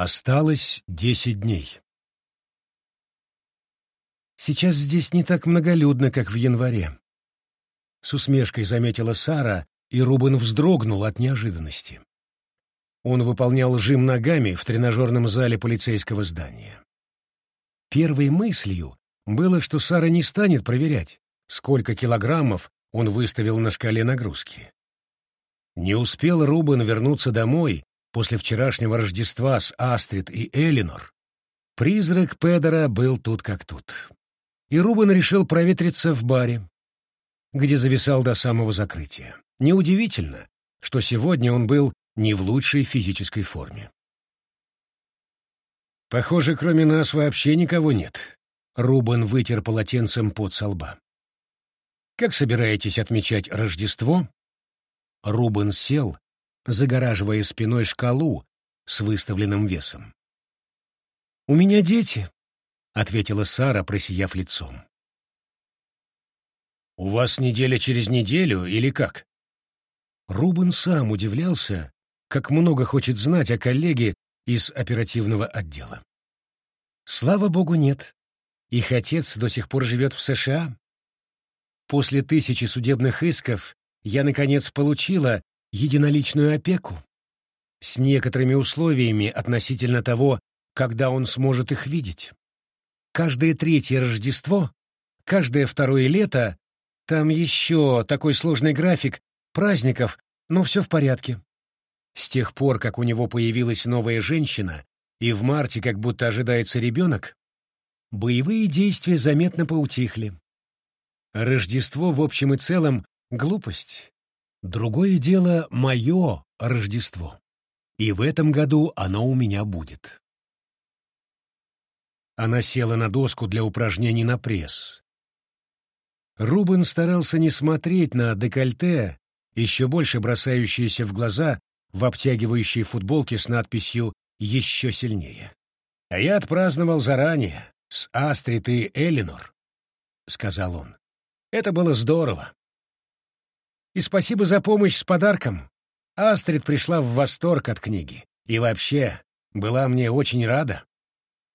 Осталось десять дней. Сейчас здесь не так многолюдно, как в январе. С усмешкой заметила Сара, и Рубен вздрогнул от неожиданности. Он выполнял жим ногами в тренажерном зале полицейского здания. Первой мыслью было, что Сара не станет проверять, сколько килограммов он выставил на шкале нагрузки. Не успел Рубен вернуться домой после вчерашнего Рождества с Астрид и Элинор. Призрак Педера был тут как тут. И Рубен решил проветриться в баре, где зависал до самого закрытия. Неудивительно, что сегодня он был не в лучшей физической форме. «Похоже, кроме нас вообще никого нет», — Рубен вытер полотенцем под со лба. «Как собираетесь отмечать Рождество?» Рубен сел, загораживая спиной шкалу с выставленным весом. «У меня дети», — ответила Сара, просияв лицом. «У вас неделя через неделю или как?» Рубен сам удивлялся, как много хочет знать о коллеге из оперативного отдела. Слава богу, нет. Их отец до сих пор живет в США. После тысячи судебных исков я, наконец, получила единоличную опеку с некоторыми условиями относительно того, когда он сможет их видеть. Каждое третье Рождество, каждое второе лето, там еще такой сложный график праздников, но все в порядке. С тех пор, как у него появилась новая женщина, и в марте как будто ожидается ребенок, боевые действия заметно поутихли. Рождество в общем и целом — глупость. Другое дело — мое Рождество. И в этом году оно у меня будет. Она села на доску для упражнений на пресс. Рубен старался не смотреть на декольте, еще больше бросающееся в глаза в обтягивающей футболке с надписью «Еще сильнее». «А я отпраздновал заранее, с Астрид и Элинор», — сказал он. «Это было здорово. И спасибо за помощь с подарком. Астрид пришла в восторг от книги. И вообще, была мне очень рада».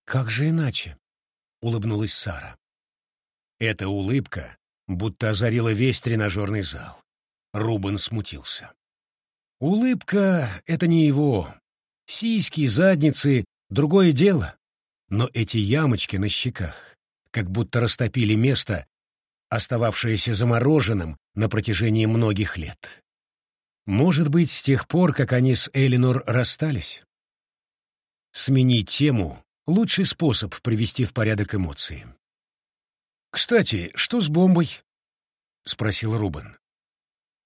«Как же иначе?» — улыбнулась Сара. Эта улыбка будто озарила весь тренажерный зал. Рубен смутился. Улыбка — это не его. Сиськи, задницы — другое дело. Но эти ямочки на щеках как будто растопили место, остававшееся замороженным на протяжении многих лет. Может быть, с тех пор, как они с Элинор расстались? Сменить тему — лучший способ привести в порядок эмоции. «Кстати, что с бомбой?» — спросил Рубен.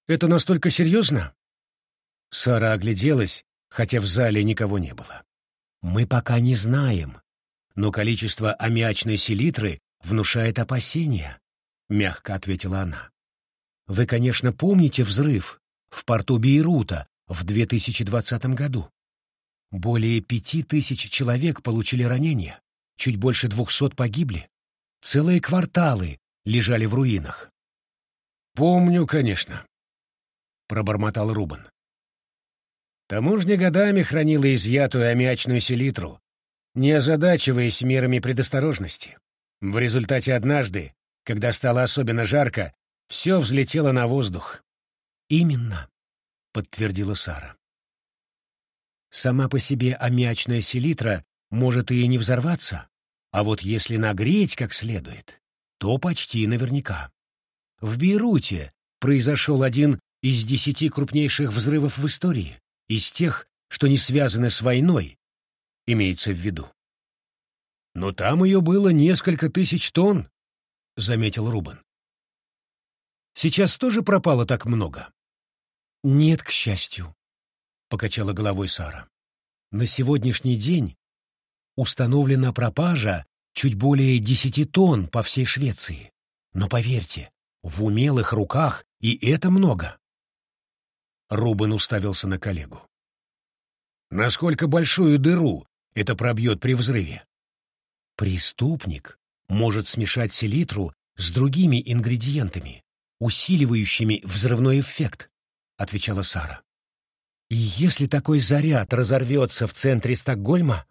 «Это настолько серьезно?» Сара огляделась, хотя в зале никого не было. «Мы пока не знаем, но количество аммиачной селитры внушает опасения», — мягко ответила она. «Вы, конечно, помните взрыв в порту Бейрута в 2020 году. Более пяти тысяч человек получили ранения, чуть больше двухсот погибли. Целые кварталы лежали в руинах». «Помню, конечно», — пробормотал Рубан. Таможня годами хранила изъятую аммиачную селитру, не озадачиваясь мерами предосторожности. В результате однажды, когда стало особенно жарко, все взлетело на воздух. «Именно», — подтвердила Сара. «Сама по себе аммиачная селитра может и не взорваться, а вот если нагреть как следует, то почти наверняка. В Бейруте произошел один из десяти крупнейших взрывов в истории из тех, что не связаны с войной, имеется в виду. Но там ее было несколько тысяч тонн, — заметил Рубен. Сейчас тоже пропало так много? Нет, к счастью, — покачала головой Сара. На сегодняшний день установлена пропажа чуть более десяти тонн по всей Швеции. Но поверьте, в умелых руках и это много. Рубен уставился на коллегу. «Насколько большую дыру это пробьет при взрыве?» «Преступник может смешать селитру с другими ингредиентами, усиливающими взрывной эффект», — отвечала Сара. И если такой заряд разорвется в центре Стокгольма,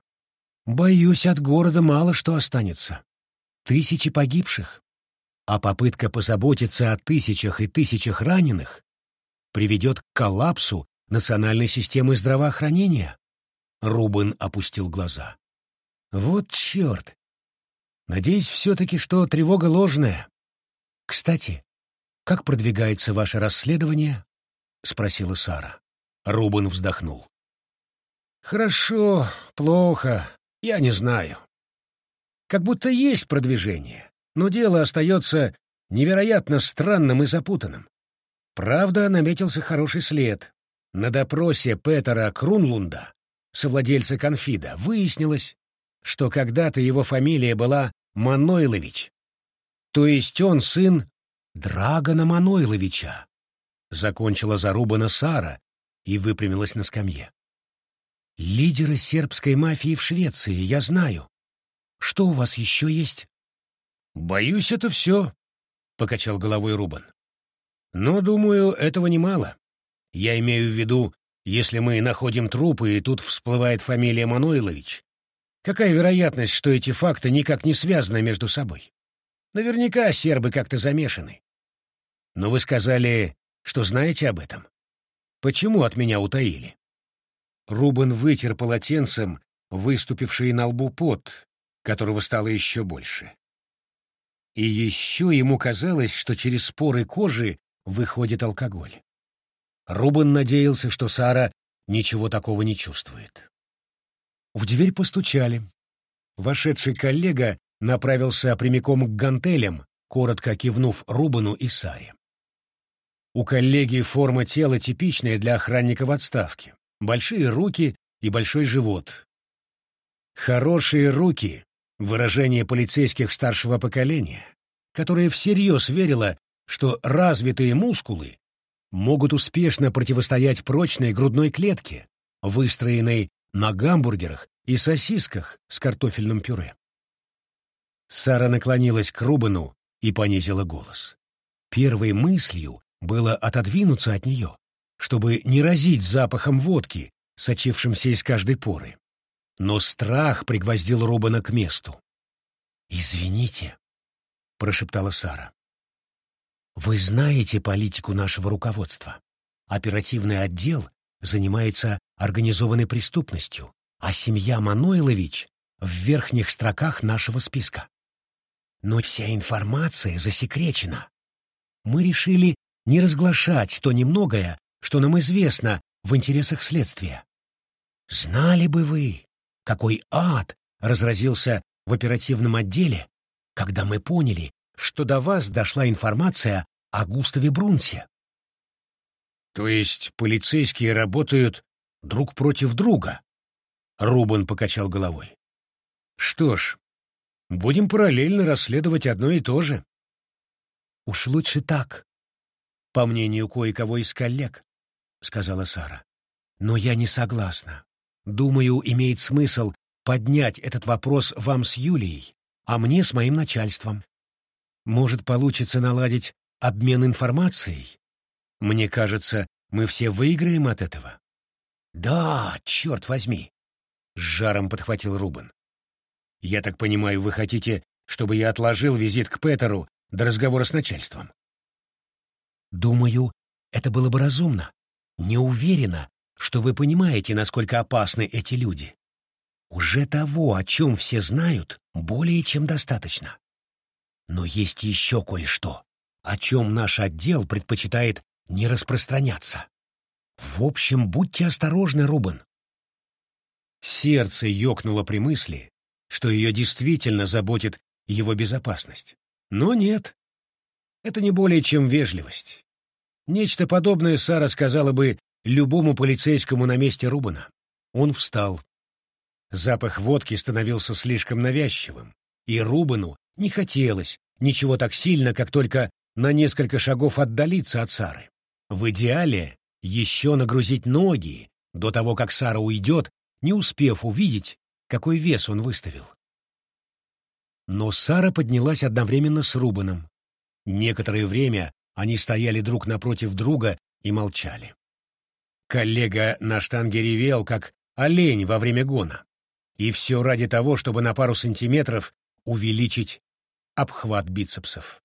боюсь, от города мало что останется. Тысячи погибших. А попытка позаботиться о тысячах и тысячах раненых приведет к коллапсу национальной системы здравоохранения. Рубен опустил глаза. Вот черт! Надеюсь все-таки, что тревога ложная. Кстати, как продвигается ваше расследование? Спросила Сара. Рубен вздохнул. Хорошо, плохо, я не знаю. Как будто есть продвижение, но дело остается невероятно странным и запутанным. Правда, наметился хороший след. На допросе Петера Крунлунда, совладельца конфида, выяснилось, что когда-то его фамилия была Манойлович, то есть он сын Драгона Манойловича. Закончила зарубана Сара и выпрямилась на скамье. Лидеры сербской мафии в Швеции, я знаю. Что у вас еще есть? Боюсь, это все, — покачал головой Рубан. Но, думаю, этого немало. Я имею в виду, если мы находим трупы, и тут всплывает фамилия Манойлович, какая вероятность, что эти факты никак не связаны между собой? Наверняка сербы как-то замешаны. Но вы сказали, что знаете об этом. Почему от меня утаили? Рубен вытер полотенцем выступивший на лбу пот, которого стало еще больше. И еще ему казалось, что через споры кожи выходит алкоголь. Рубен надеялся, что Сара ничего такого не чувствует. В дверь постучали. Вошедший коллега направился прямиком к гантелям, коротко кивнув Рубану и Саре. У коллеги форма тела типичная для охранника в отставке. Большие руки и большой живот. Хорошие руки — выражение полицейских старшего поколения, которое всерьез верило, что развитые мускулы могут успешно противостоять прочной грудной клетке, выстроенной на гамбургерах и сосисках с картофельным пюре. Сара наклонилась к Рубану и понизила голос. Первой мыслью было отодвинуться от нее, чтобы не разить запахом водки, сочившимся из каждой поры. Но страх пригвоздил Рубана к месту. «Извините», — прошептала Сара. Вы знаете политику нашего руководства. Оперативный отдел занимается организованной преступностью, а семья Манойлович в верхних строках нашего списка. Но вся информация засекречена. Мы решили не разглашать то немногое, что нам известно в интересах следствия. Знали бы вы, какой ад разразился в оперативном отделе, когда мы поняли, что до вас дошла информация о Густаве Брунсе. То есть полицейские работают друг против друга? Рубан покачал головой. Что ж, будем параллельно расследовать одно и то же. Уж лучше так, по мнению кое-кого из коллег, сказала Сара. Но я не согласна. Думаю, имеет смысл поднять этот вопрос вам с Юлией, а мне с моим начальством. Может, получится наладить обмен информацией? Мне кажется, мы все выиграем от этого. Да, черт возьми! С жаром подхватил Рубен. Я так понимаю, вы хотите, чтобы я отложил визит к Петеру до разговора с начальством? Думаю, это было бы разумно. Не уверена, что вы понимаете, насколько опасны эти люди. Уже того, о чем все знают, более чем достаточно. Но есть еще кое-что, о чем наш отдел предпочитает не распространяться. В общем, будьте осторожны, Рубен. Сердце ёкнуло при мысли, что ее действительно заботит его безопасность. Но нет. Это не более чем вежливость. Нечто подобное Сара сказала бы любому полицейскому на месте Рубана. Он встал. Запах водки становился слишком навязчивым, и Рубану не хотелось ничего так сильно, как только на несколько шагов отдалиться от Сары. В идеале еще нагрузить ноги до того, как Сара уйдет, не успев увидеть, какой вес он выставил. Но Сара поднялась одновременно с Рубаном. Некоторое время они стояли друг напротив друга и молчали. Коллега на штанге ревел, как олень во время гона. И все ради того, чтобы на пару сантиметров увеличить обхват бицепсов.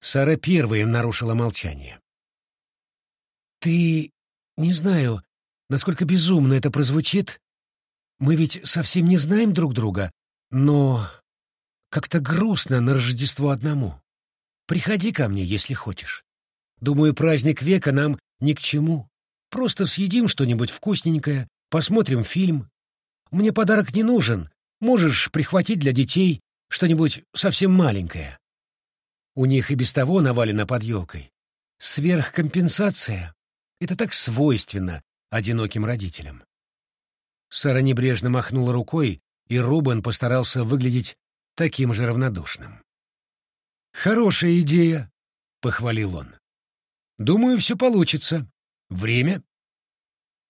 Сара первая нарушила молчание. «Ты... не знаю, насколько безумно это прозвучит. Мы ведь совсем не знаем друг друга, но как-то грустно на Рождество одному. Приходи ко мне, если хочешь. Думаю, праздник века нам ни к чему. Просто съедим что-нибудь вкусненькое, посмотрим фильм. Мне подарок не нужен. Можешь прихватить для детей что-нибудь совсем маленькое. У них и без того навалено под елкой. Сверхкомпенсация — это так свойственно одиноким родителям. Сара небрежно махнула рукой, и Рубен постарался выглядеть таким же равнодушным. «Хорошая идея», — похвалил он. «Думаю, все получится. Время?»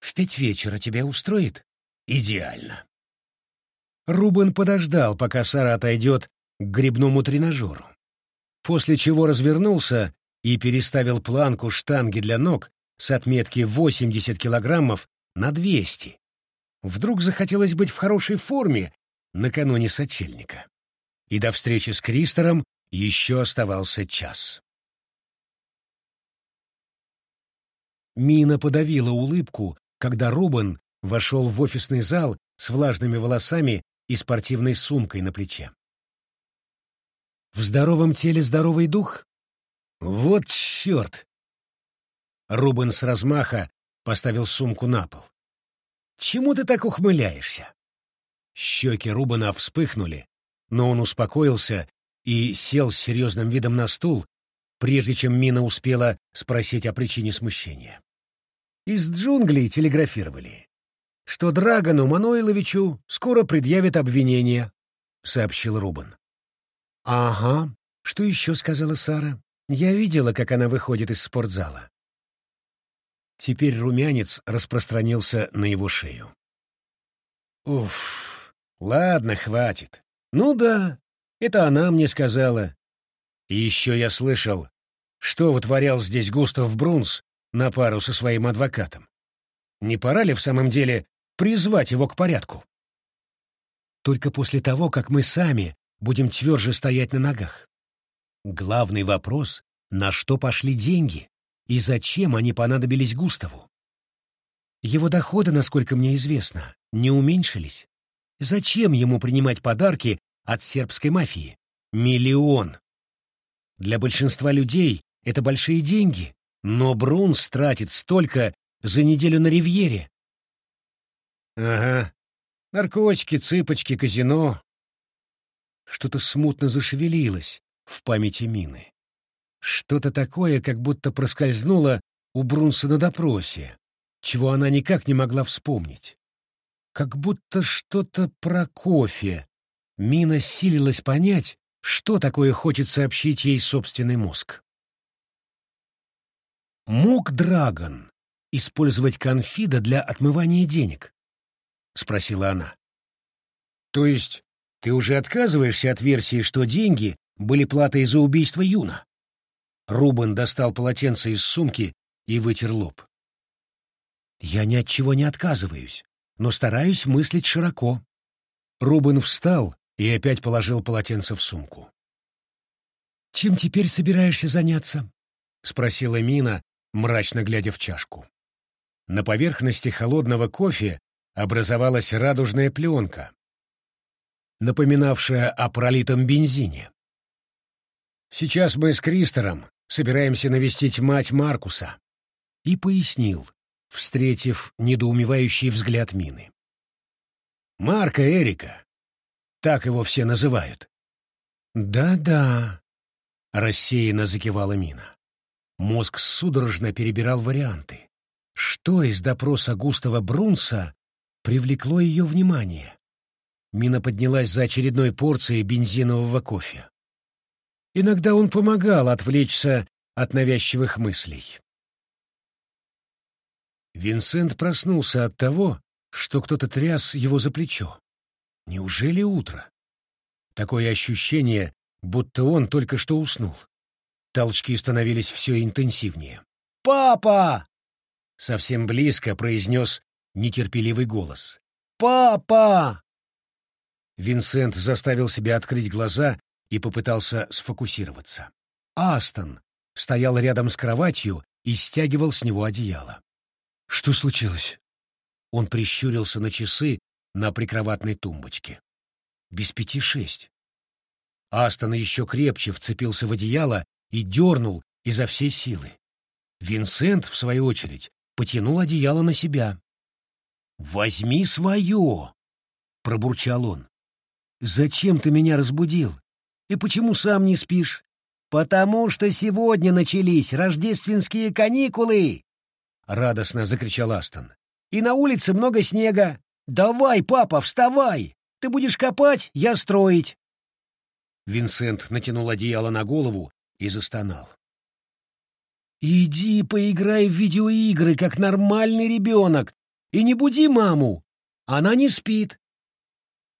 «В пять вечера тебя устроит?» «Идеально». Рубен подождал, пока Сара отойдет к грибному тренажеру, после чего развернулся и переставил планку штанги для ног с отметки 80 килограммов на 200. Вдруг захотелось быть в хорошей форме накануне сочельника. И до встречи с Кристором еще оставался час. Мина подавила улыбку, когда Рубен вошел в офисный зал с влажными волосами и спортивной сумкой на плече. В здоровом теле здоровый дух? Вот черт! Рубен с размаха поставил сумку на пол. Чему ты так ухмыляешься? Щеки Рубена вспыхнули, но он успокоился и сел с серьезным видом на стул, прежде чем Мина успела спросить о причине смущения. Из джунглей телеграфировали, что Драгону Мануиловичу скоро предъявят обвинение, — сообщил Рубан. — Ага. Что еще сказала Сара? Я видела, как она выходит из спортзала. Теперь румянец распространился на его шею. Уф, ладно, хватит. Ну да, это она мне сказала. И еще я слышал, что вытворял здесь Густав Брунс на пару со своим адвокатом. Не пора ли в самом деле призвать его к порядку? Только после того, как мы сами будем тверже стоять на ногах. Главный вопрос — на что пошли деньги и зачем они понадобились Густаву? Его доходы, насколько мне известно, не уменьшились. Зачем ему принимать подарки от сербской мафии? Миллион. Для большинства людей это большие деньги, но Брунс тратит столько за неделю на ривьере. Ага. Наркотики, цыпочки, казино. Что-то смутно зашевелилось в памяти Мины. Что-то такое, как будто проскользнуло у Брунса на допросе, чего она никак не могла вспомнить. Как будто что-то про кофе. Мина силилась понять, что такое хочет сообщить ей собственный мозг. Мог Драгон использовать конфида для отмывания денег? — спросила она. — То есть ты уже отказываешься от версии, что деньги были платой за убийство Юна? Рубен достал полотенце из сумки и вытер лоб. Я ни от чего не отказываюсь, но стараюсь мыслить широко. Рубен встал и опять положил полотенце в сумку. «Чем теперь собираешься заняться?» — спросила Мина, мрачно глядя в чашку. На поверхности холодного кофе образовалась радужная пленка, напоминавшая о пролитом бензине. «Сейчас мы с Кристором собираемся навестить мать Маркуса», и пояснил, встретив недоумевающий взгляд Мины. «Марка Эрика. Так его все называют». «Да-да», — рассеянно закивала Мина. Мозг судорожно перебирал варианты. Что из допроса Густава Брунса привлекло ее внимание? Мина поднялась за очередной порцией бензинового кофе. Иногда он помогал отвлечься от навязчивых мыслей. Винсент проснулся от того, что кто-то тряс его за плечо. Неужели утро? Такое ощущение, будто он только что уснул. Толчки становились все интенсивнее. «Папа!» Совсем близко произнес нетерпеливый голос. «Папа!» Винсент заставил себя открыть глаза и попытался сфокусироваться. Астон стоял рядом с кроватью и стягивал с него одеяло. «Что случилось?» Он прищурился на часы на прикроватной тумбочке. «Без пяти шесть». Астон еще крепче вцепился в одеяло и дернул изо всей силы. Винсент, в свою очередь, потянул одеяло на себя. «Возьми свое!» — пробурчал он. «Зачем ты меня разбудил? И почему сам не спишь?» «Потому что сегодня начались рождественские каникулы!» — радостно закричал Астон. «И на улице много снега. Давай, папа, вставай! Ты будешь копать, я строить!» Винсент натянул одеяло на голову и застонал. «Иди поиграй в видеоигры, как нормальный ребенок, и не буди маму. Она не спит».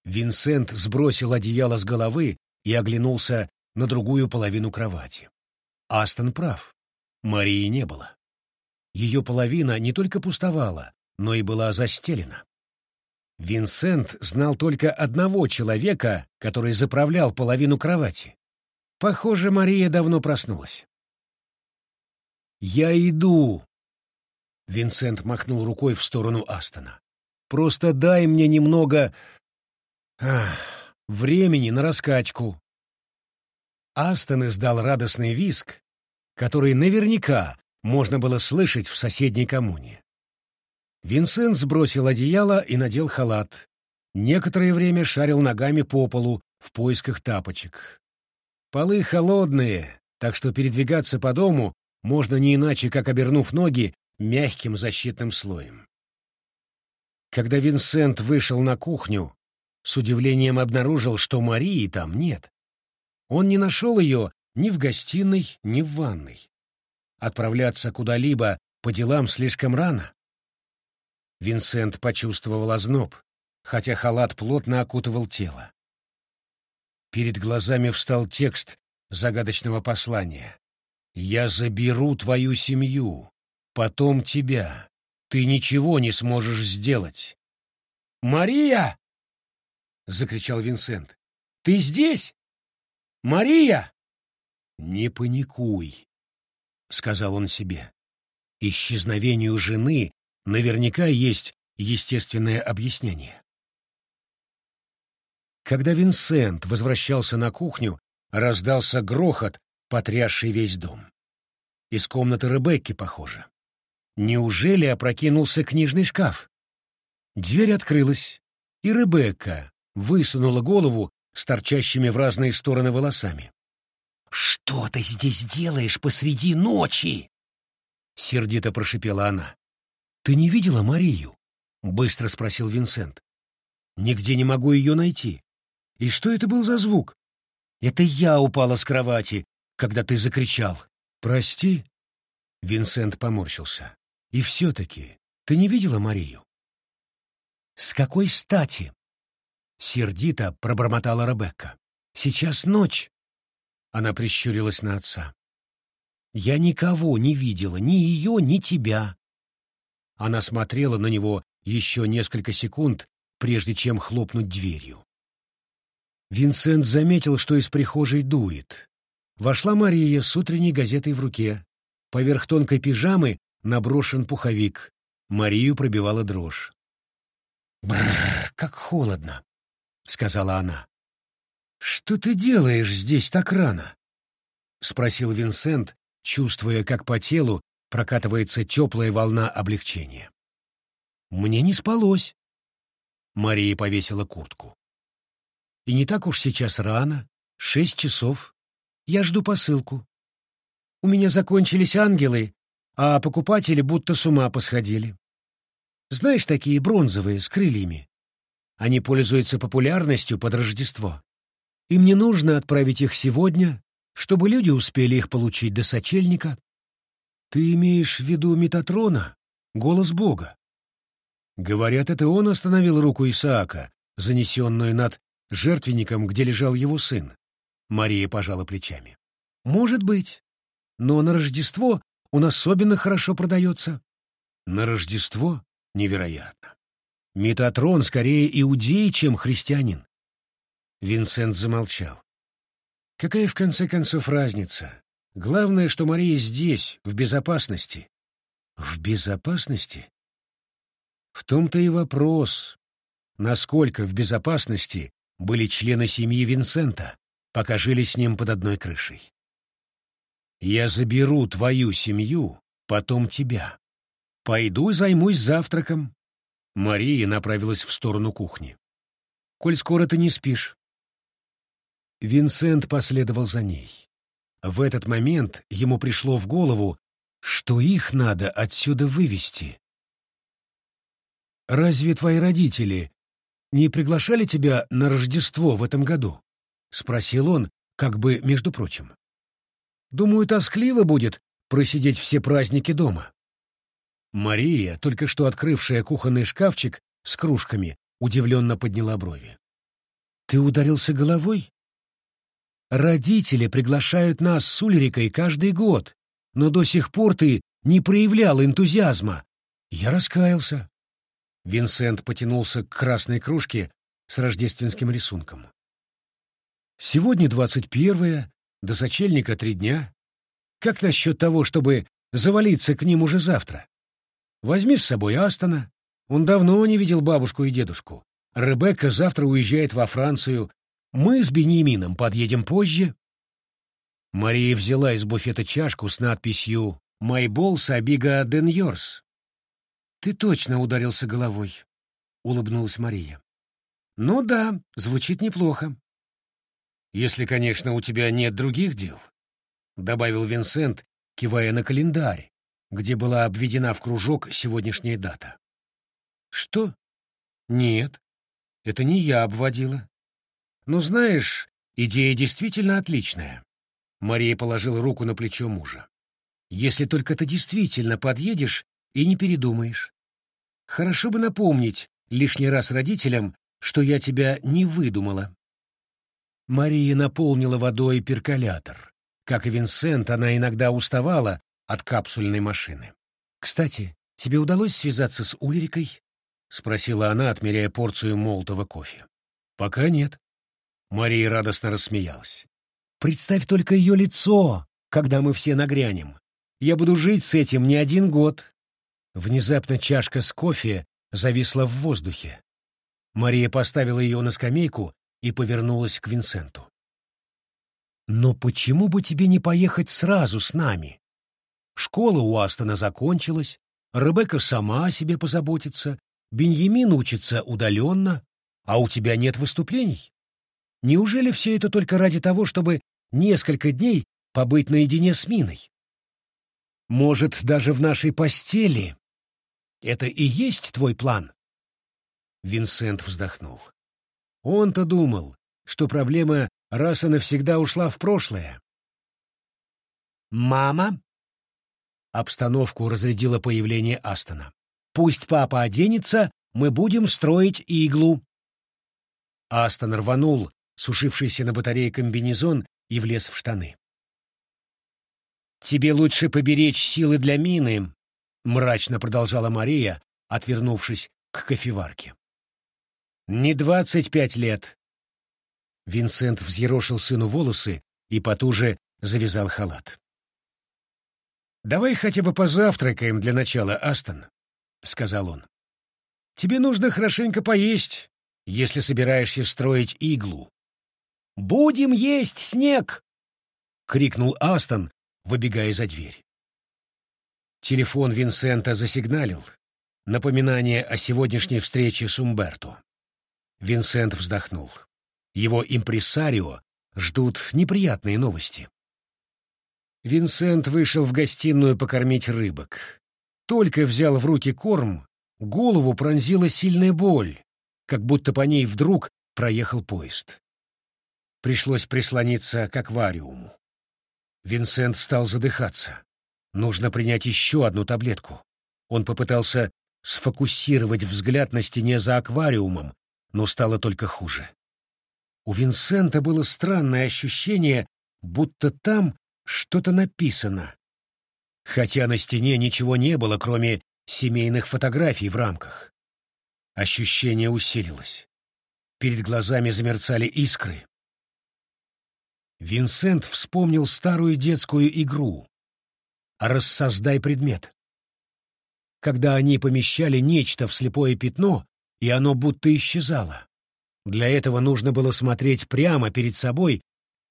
Винсент сбросил одеяло с головы и оглянулся на другую половину кровати. Астон прав. Марии не было. Ее половина не только пустовала, но и была застелена. Винсент знал только одного человека, который заправлял половину кровати. Похоже, Мария давно проснулась. «Я иду!» Винсент махнул рукой в сторону Астона. «Просто дай мне немного... Ах, времени на раскачку». Астон издал радостный виск, который наверняка можно было слышать в соседней коммуне. Винсент сбросил одеяло и надел халат. Некоторое время шарил ногами по полу в поисках тапочек. Полы холодные, так что передвигаться по дому можно не иначе, как обернув ноги мягким защитным слоем. Когда Винсент вышел на кухню, с удивлением обнаружил, что Марии там нет. Он не нашел ее ни в гостиной, ни в ванной. Отправляться куда-либо по делам слишком рано. Винсент почувствовал озноб, хотя халат плотно окутывал тело. Перед глазами встал текст загадочного послания. «Я заберу твою семью, потом тебя. Ты ничего не сможешь сделать». «Мария!» — закричал Винсент. «Ты здесь?» Мария!» «Не паникуй», — сказал он себе. «Исчезновению жены наверняка есть естественное объяснение». Когда Винсент возвращался на кухню, раздался грохот, потрясший весь дом. Из комнаты Ребекки, похоже. Неужели опрокинулся книжный шкаф? Дверь открылась, и Ребекка высунула голову с торчащими в разные стороны волосами. «Что ты здесь делаешь посреди ночи?» — сердито прошипела она. «Ты не видела Марию?» — быстро спросил Винсент. «Нигде не могу ее найти. И что это был за звук?» «Это я упала с кровати, когда ты закричал. Прости?» Винсент поморщился. «И все-таки ты не видела Марию?» «С какой стати?» Сердито пробормотала Ребекка. «Сейчас ночь!» Она прищурилась на отца. «Я никого не видела, ни ее, ни тебя». Она смотрела на него еще несколько секунд, прежде чем хлопнуть дверью. Винсент заметил, что из прихожей дует. Вошла Мария с утренней газетой в руке. Поверх тонкой пижамы наброшен пуховик. Марию пробивала дрожь. Бррр, как холодно. — сказала она. «Что ты делаешь здесь так рано?» — спросил Винсент, чувствуя, как по телу прокатывается теплая волна облегчения. «Мне не спалось». Мария повесила куртку. «И не так уж сейчас рано, шесть часов. Я жду посылку. У меня закончились ангелы, а покупатели будто с ума посходили. Знаешь, такие бронзовые, с крыльями. Они пользуются популярностью под Рождество. И мне нужно отправить их сегодня, чтобы люди успели их получить до сочельника. Ты имеешь в виду Метатрона, голос Бога? Говорят, это он остановил руку Исаака, занесенную над жертвенником, где лежал его сын. Мария пожала плечами. Может быть. Но на Рождество он особенно хорошо продается. На Рождество? Невероятно. Метатрон скорее иудей, чем христианин. Винсент замолчал. Какая в конце концов разница? Главное, что Мария здесь, в безопасности. В безопасности? В том-то и вопрос, насколько в безопасности были члены семьи Винсента, пока жили с ним под одной крышей. «Я заберу твою семью, потом тебя. Пойду займусь завтраком». Мария направилась в сторону кухни. «Коль скоро ты не спишь». Винсент последовал за ней. В этот момент ему пришло в голову, что их надо отсюда вывести. «Разве твои родители не приглашали тебя на Рождество в этом году?» — спросил он, как бы между прочим. «Думаю, тоскливо будет просидеть все праздники дома». Мария, только что открывшая кухонный шкафчик с кружками, удивленно подняла брови. «Ты ударился головой?» «Родители приглашают нас с Ульрикой каждый год, но до сих пор ты не проявлял энтузиазма. Я раскаялся. Винсент потянулся к красной кружке с рождественским рисунком. «Сегодня двадцать первое, до сочельника три дня. Как насчет того, чтобы завалиться к ним уже завтра? Возьми с собой Астона. Он давно не видел бабушку и дедушку. Ребекка завтра уезжает во Францию. Мы с Беньямином подъедем позже». Мария взяла из буфета чашку с надписью «My balls are bigger than yours». «Ты точно ударился головой», — улыбнулась Мария. «Ну да, звучит неплохо». «Если, конечно, у тебя нет других дел», — добавил Винсент, кивая на календарь, где была обведена в кружок сегодняшняя дата. «Что? Нет, это не я обводила. Но знаешь, идея действительно отличная». Мария положила руку на плечо мужа. «Если только ты действительно подъедешь и не передумаешь. Хорошо бы напомнить лишний раз родителям, что я тебя не выдумала. Мария наполнила водой перколятор. Как и Винсент, она иногда уставала от капсульной машины. «Кстати, тебе удалось связаться с Ульрикой?» — спросила она, отмеряя порцию молотого кофе. «Пока нет». Мария радостно рассмеялась. «Представь только ее лицо, когда мы все нагрянем. Я буду жить с этим не один год. Внезапно чашка с кофе зависла в воздухе. Мария поставила ее на скамейку и повернулась к Винсенту. «Но почему бы тебе не поехать сразу с нами? Школа у Астона закончилась, Ребекка сама о себе позаботится, Беньямин учится удаленно, а у тебя нет выступлений. Неужели все это только ради того, чтобы несколько дней побыть наедине с Миной? Может, даже в нашей постели это и есть твой план?» Винсент вздохнул. Он-то думал, что проблема раз и навсегда ушла в прошлое. «Мама?» Обстановку разрядило появление Астона. «Пусть папа оденется, мы будем строить иглу». Астон рванул сушившийся на батарее комбинезон и влез в штаны. «Тебе лучше поберечь силы для мины», мрачно продолжала Мария, отвернувшись к кофеварке. Не двадцать пять лет. Винсент взъерошил сыну волосы и потуже завязал халат. «Давай хотя бы позавтракаем для начала, Астон», — сказал он. «Тебе нужно хорошенько поесть, если собираешься строить иглу». «Будем есть снег!» — крикнул Астон, выбегая за дверь. Телефон Винсента засигналил. Напоминание о сегодняшней встрече с Умберто. Винсент вздохнул. Его импресарио ждут неприятные новости. Винсент вышел в гостиную покормить рыбок. Только взял в руки корм, голову пронзила сильная боль, как будто по ней вдруг проехал поезд. Пришлось прислониться к аквариуму. Винсент стал задыхаться. Нужно принять еще одну таблетку. Он попытался сфокусировать взгляд на стене за аквариумом, но стало только хуже. У Винсента было странное ощущение, будто там что-то написано. Хотя на стене ничего не было, кроме семейных фотографий в рамках. Ощущение усилилось. Перед глазами замерцали искры. Винсент вспомнил старую детскую игру «Рассоздай предмет». Когда они помещали нечто в слепое пятно, и оно будто исчезало. Для этого нужно было смотреть прямо перед собой,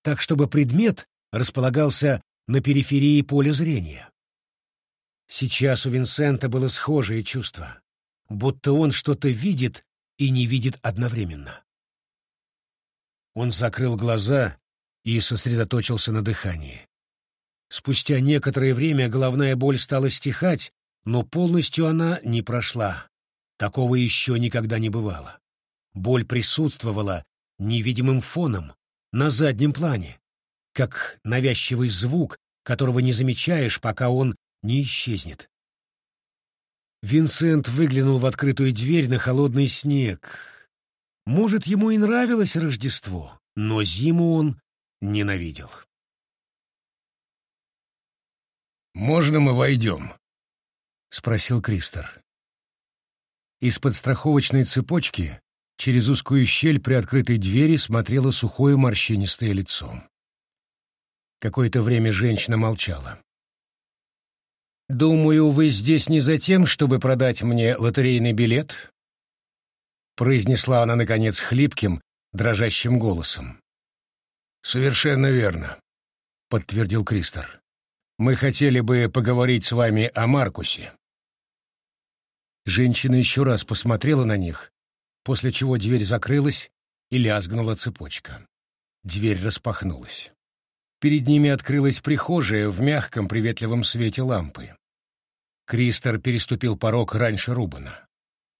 так чтобы предмет располагался на периферии поля зрения. Сейчас у Винсента было схожее чувство, будто он что-то видит и не видит одновременно. Он закрыл глаза и сосредоточился на дыхании. Спустя некоторое время головная боль стала стихать, но полностью она не прошла. Такого еще никогда не бывало. Боль присутствовала невидимым фоном, на заднем плане, как навязчивый звук, которого не замечаешь, пока он не исчезнет. Винсент выглянул в открытую дверь на холодный снег. Может, ему и нравилось Рождество, но зиму он ненавидел. «Можно мы войдем?» — спросил Кристер. Из-под страховочной цепочки через узкую щель при открытой двери смотрело сухое морщинистое лицо. Какое-то время женщина молчала. «Думаю, вы здесь не за тем, чтобы продать мне лотерейный билет?» произнесла она, наконец, хлипким, дрожащим голосом. «Совершенно верно», — подтвердил Кристор. «Мы хотели бы поговорить с вами о Маркусе». Женщина еще раз посмотрела на них, после чего дверь закрылась и лязгнула цепочка. Дверь распахнулась. Перед ними открылась прихожая в мягком приветливом свете лампы. Кристор переступил порог раньше Рубана.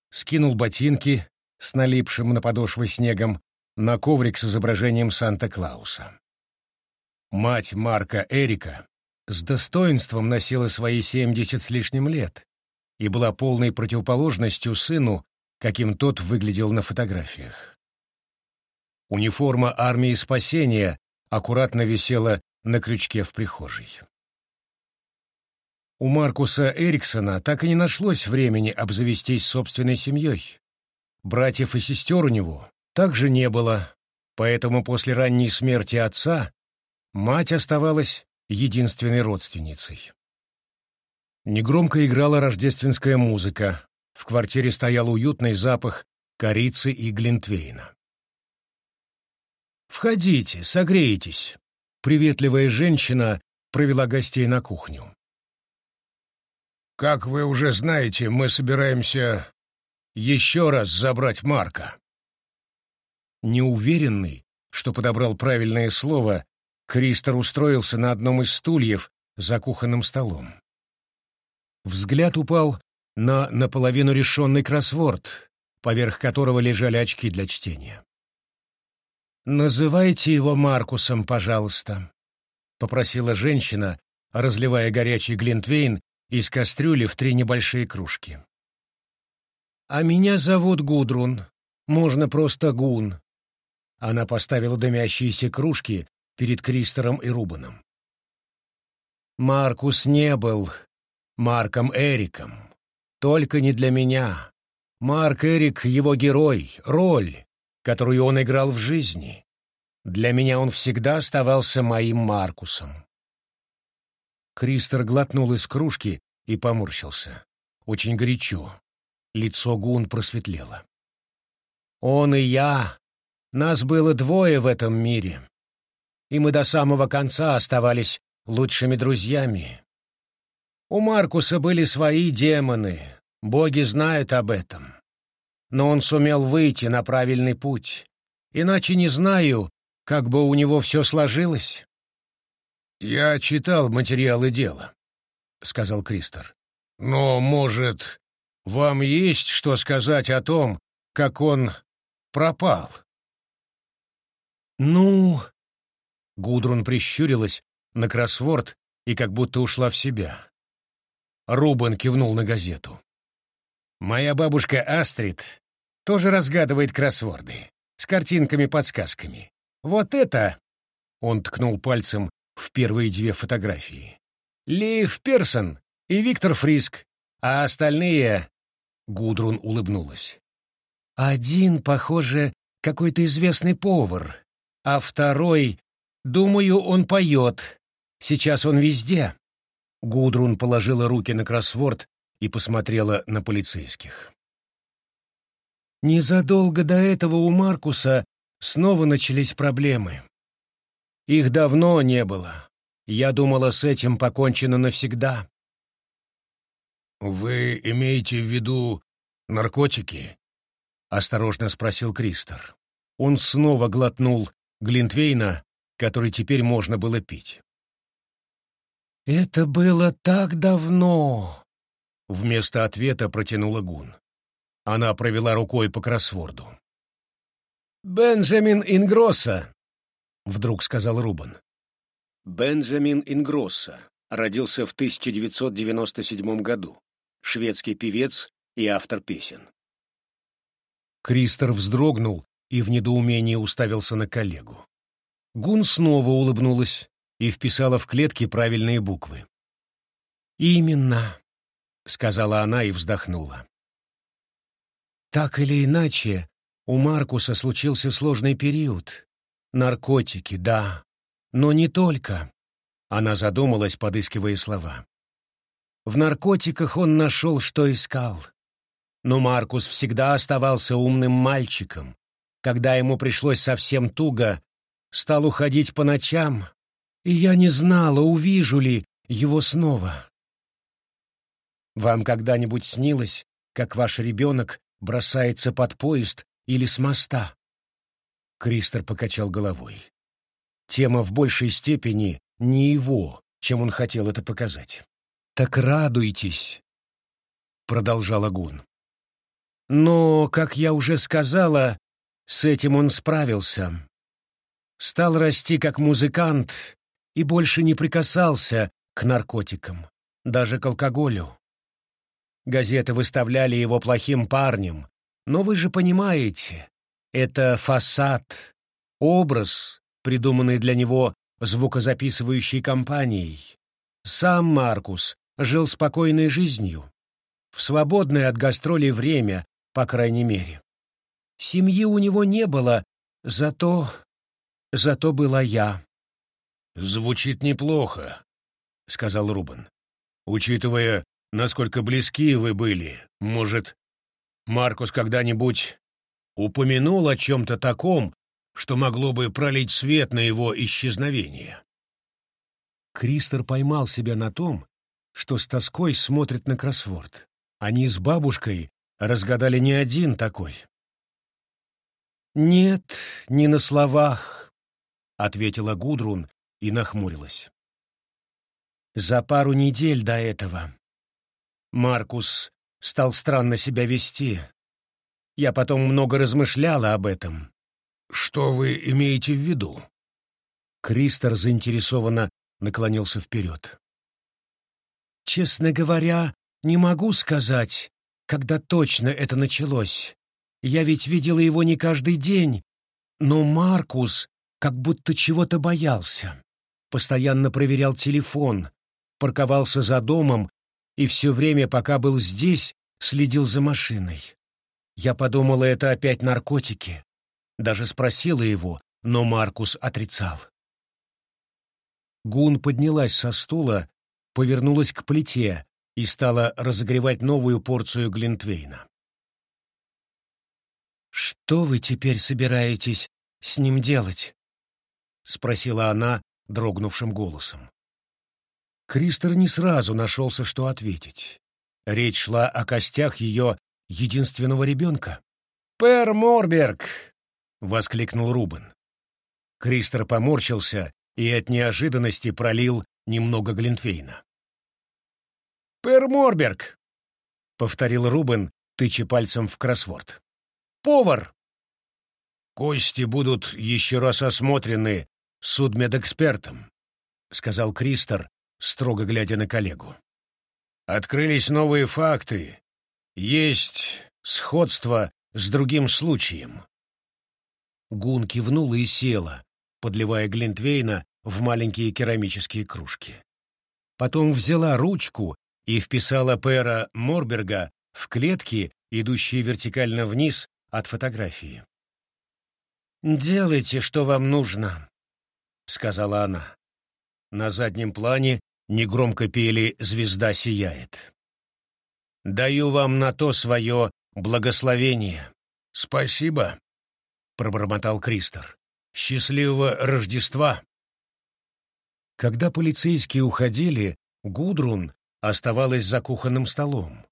Скинул ботинки с налипшим на подошвы снегом на коврик с изображением Санта-Клауса. Мать Марка Эрика с достоинством носила свои семьдесят с лишним лет и была полной противоположностью сыну, каким тот выглядел на фотографиях. Униформа армии спасения аккуратно висела на крючке в прихожей. У Маркуса Эриксона так и не нашлось времени обзавестись собственной семьей. Братьев и сестер у него также не было, поэтому после ранней смерти отца мать оставалась единственной родственницей. Негромко играла рождественская музыка, в квартире стоял уютный запах корицы и глинтвейна. «Входите, согреетесь», — приветливая женщина провела гостей на кухню. «Как вы уже знаете, мы собираемся еще раз забрать Марка». Неуверенный, что подобрал правильное слово, Кристор устроился на одном из стульев за кухонным столом. Взгляд упал на наполовину решенный кроссворд, поверх которого лежали очки для чтения. «Называйте его Маркусом, пожалуйста», — попросила женщина, разливая горячий глинтвейн из кастрюли в три небольшие кружки. «А меня зовут Гудрун. Можно просто Гун». Она поставила дымящиеся кружки перед Кристором и Рубаном. «Маркус не был Марком Эриком. Только не для меня. Марк Эрик — его герой, роль, которую он играл в жизни. Для меня он всегда оставался моим Маркусом. Кристер глотнул из кружки и поморщился. Очень горячо. Лицо Гун просветлело. «Он и я. Нас было двое в этом мире. И мы до самого конца оставались лучшими друзьями. У Маркуса были свои демоны, боги знают об этом но он сумел выйти на правильный путь. Иначе не знаю, как бы у него все сложилось. — Я читал материалы дела, — сказал Кристор. — Но, может, вам есть что сказать о том, как он пропал? — Ну... Гудрун прищурилась на кроссворд и как будто ушла в себя. Рубен кивнул на газету. Моя бабушка Астрид тоже разгадывает кроссворды с картинками-подсказками. Вот это, он ткнул пальцем в первые две фотографии. Лив Персон и Виктор Фриск. а остальные...» Гудрун улыбнулась. «Один, похоже, какой-то известный повар, а второй, думаю, он поет. Сейчас он везде». Гудрун положила руки на кроссворд и посмотрела на полицейских. Незадолго до этого у Маркуса снова начались проблемы. Их давно не было. Я думала, с этим покончено навсегда. «Вы имеете в виду наркотики?» — осторожно спросил Кристер. Он снова глотнул Глинтвейна, который теперь можно было пить. «Это было так давно!» — вместо ответа протянула Гун. Она провела рукой по кроссворду. «Бенджамин Ингросса!» — вдруг сказал Рубан. Бенджамин Ингросса родился в 1997 году. Шведский певец и автор песен. Кристер вздрогнул и в недоумении уставился на коллегу. Гун снова улыбнулась и вписала в клетки правильные буквы. «Именно», — сказала она и вздохнула. «Так или иначе, у Маркуса случился сложный период. Наркотики, да, но не только. Она задумалась, подыскивая слова. В наркотиках он нашел, что искал. Но Маркус всегда оставался умным мальчиком. Когда ему пришлось совсем туго, стал уходить по ночам, и я не знала, увижу ли его снова. Вам когда-нибудь снилось, как ваш ребенок бросается под поезд или с моста? Кристер покачал головой. Тема в большей степени не его, чем он хотел это показать. «Так радуйтесь», — продолжал Агун. «Но, как я уже сказала, с этим он справился. Стал расти как музыкант и больше не прикасался к наркотикам, даже к алкоголю. Газеты выставляли его плохим парнем, но вы же понимаете, это фасад, образ, придуманный для него звукозаписывающей компанией. Сам Маркус жил спокойной жизнью, в свободное от гастролей время, по крайней мере. Семьи у него не было, зато... зато была я. «Звучит неплохо», — сказал Рубен. «Учитывая, насколько близки вы были, может, Маркус когда-нибудь упомянул о чем-то таком, что могло бы пролить свет на его исчезновение. Кристер поймал себя на том, что с тоской смотрит на кроссворд. Они с бабушкой разгадали не один такой. «Нет, не на словах», — ответила Гудрун и нахмурилась. «За пару недель до этого Маркус стал странно себя вести. Я потом много размышляла об этом. «Что вы имеете в виду?» Кристор заинтересованно наклонился вперед. «Честно говоря, не могу сказать, когда точно это началось. Я ведь видела его не каждый день, но Маркус как будто чего-то боялся. Постоянно проверял телефон, парковался за домом и все время, пока был здесь, следил за машиной. Я подумала, это опять наркотики. Даже спросила его, но Маркус отрицал. Гун поднялась со стула, повернулась к плите и стала разогревать новую порцию Глинтвейна. «Что вы теперь собираетесь с ним делать?» — спросила она дрогнувшим голосом. Кристер не сразу нашелся, что ответить. Речь шла о костях ее единственного ребенка. «Пэр Морберг!» — воскликнул Рубен. Кристер поморщился и от неожиданности пролил немного Глинтвейна. «Пэр Морберг!» — повторил Рубен, тыча пальцем в кроссворд. «Повар!» «Кости будут еще раз осмотрены судмедэкспертом», — сказал Кристер, строго глядя на коллегу. «Открылись новые факты. Есть сходство с другим случаем. Гун кивнула и села, подливая Глинтвейна в маленькие керамические кружки. Потом взяла ручку и вписала Пэра Морберга в клетки, идущие вертикально вниз от фотографии. «Делайте, что вам нужно», — сказала она. На заднем плане негромко пели «Звезда сияет». «Даю вам на то свое благословение». «Спасибо», — пробормотал Кристор. «Счастливого Рождества!» Когда полицейские уходили, Гудрун оставалась за кухонным столом.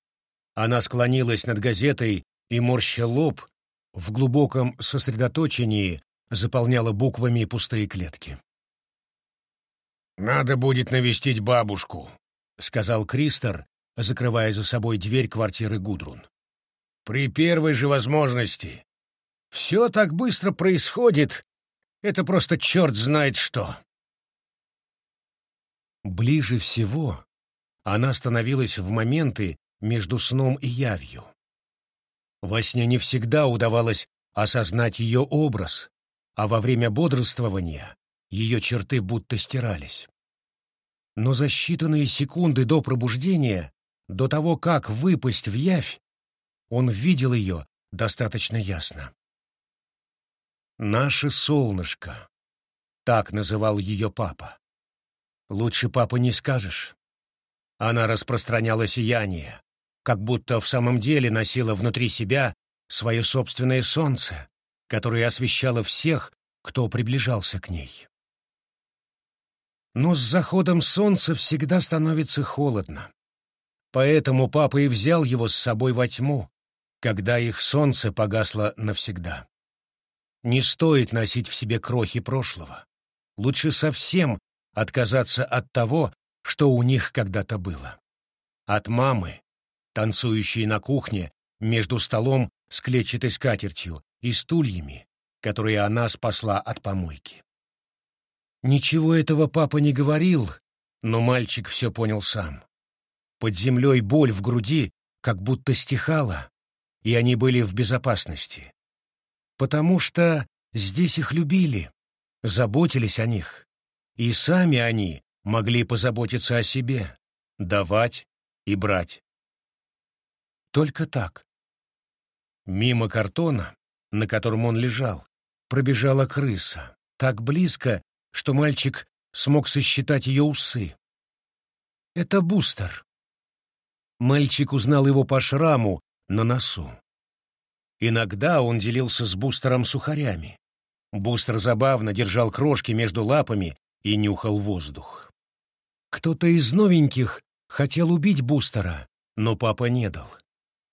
Она склонилась над газетой и, морща лоб, в глубоком сосредоточении заполняла буквами пустые клетки. «Надо будет навестить бабушку», — сказал Кристор, закрывая за собой дверь квартиры Гудрун. «При первой же возможности. Все так быстро происходит. Это просто черт знает что». Ближе всего она становилась в моменты между сном и явью. Во сне не всегда удавалось осознать ее образ, а во время бодрствования ее черты будто стирались. Но за считанные секунды до пробуждения, до того, как выпасть в явь, он видел ее достаточно ясно. «Наше солнышко», — так называл ее папа. Лучше папа не скажешь. Она распространяла сияние, как будто в самом деле носила внутри себя свое собственное солнце, которое освещало всех, кто приближался к ней. Но с заходом солнца всегда становится холодно. Поэтому папа и взял его с собой во тьму, когда их солнце погасло навсегда. Не стоит носить в себе крохи прошлого. Лучше совсем отказаться от того, что у них когда-то было. От мамы, танцующей на кухне между столом с клетчатой скатертью и стульями, которые она спасла от помойки. Ничего этого папа не говорил, но мальчик все понял сам. Под землей боль в груди как будто стихала, и они были в безопасности. Потому что здесь их любили, заботились о них. И сами они могли позаботиться о себе, давать и брать. Только так. Мимо картона, на котором он лежал, пробежала крыса, так близко, что мальчик смог сосчитать ее усы. Это Бустер. Мальчик узнал его по шраму на носу. Иногда он делился с Бустером сухарями. Бустер забавно держал крошки между лапами и нюхал воздух. Кто-то из новеньких хотел убить Бустера, но папа не дал.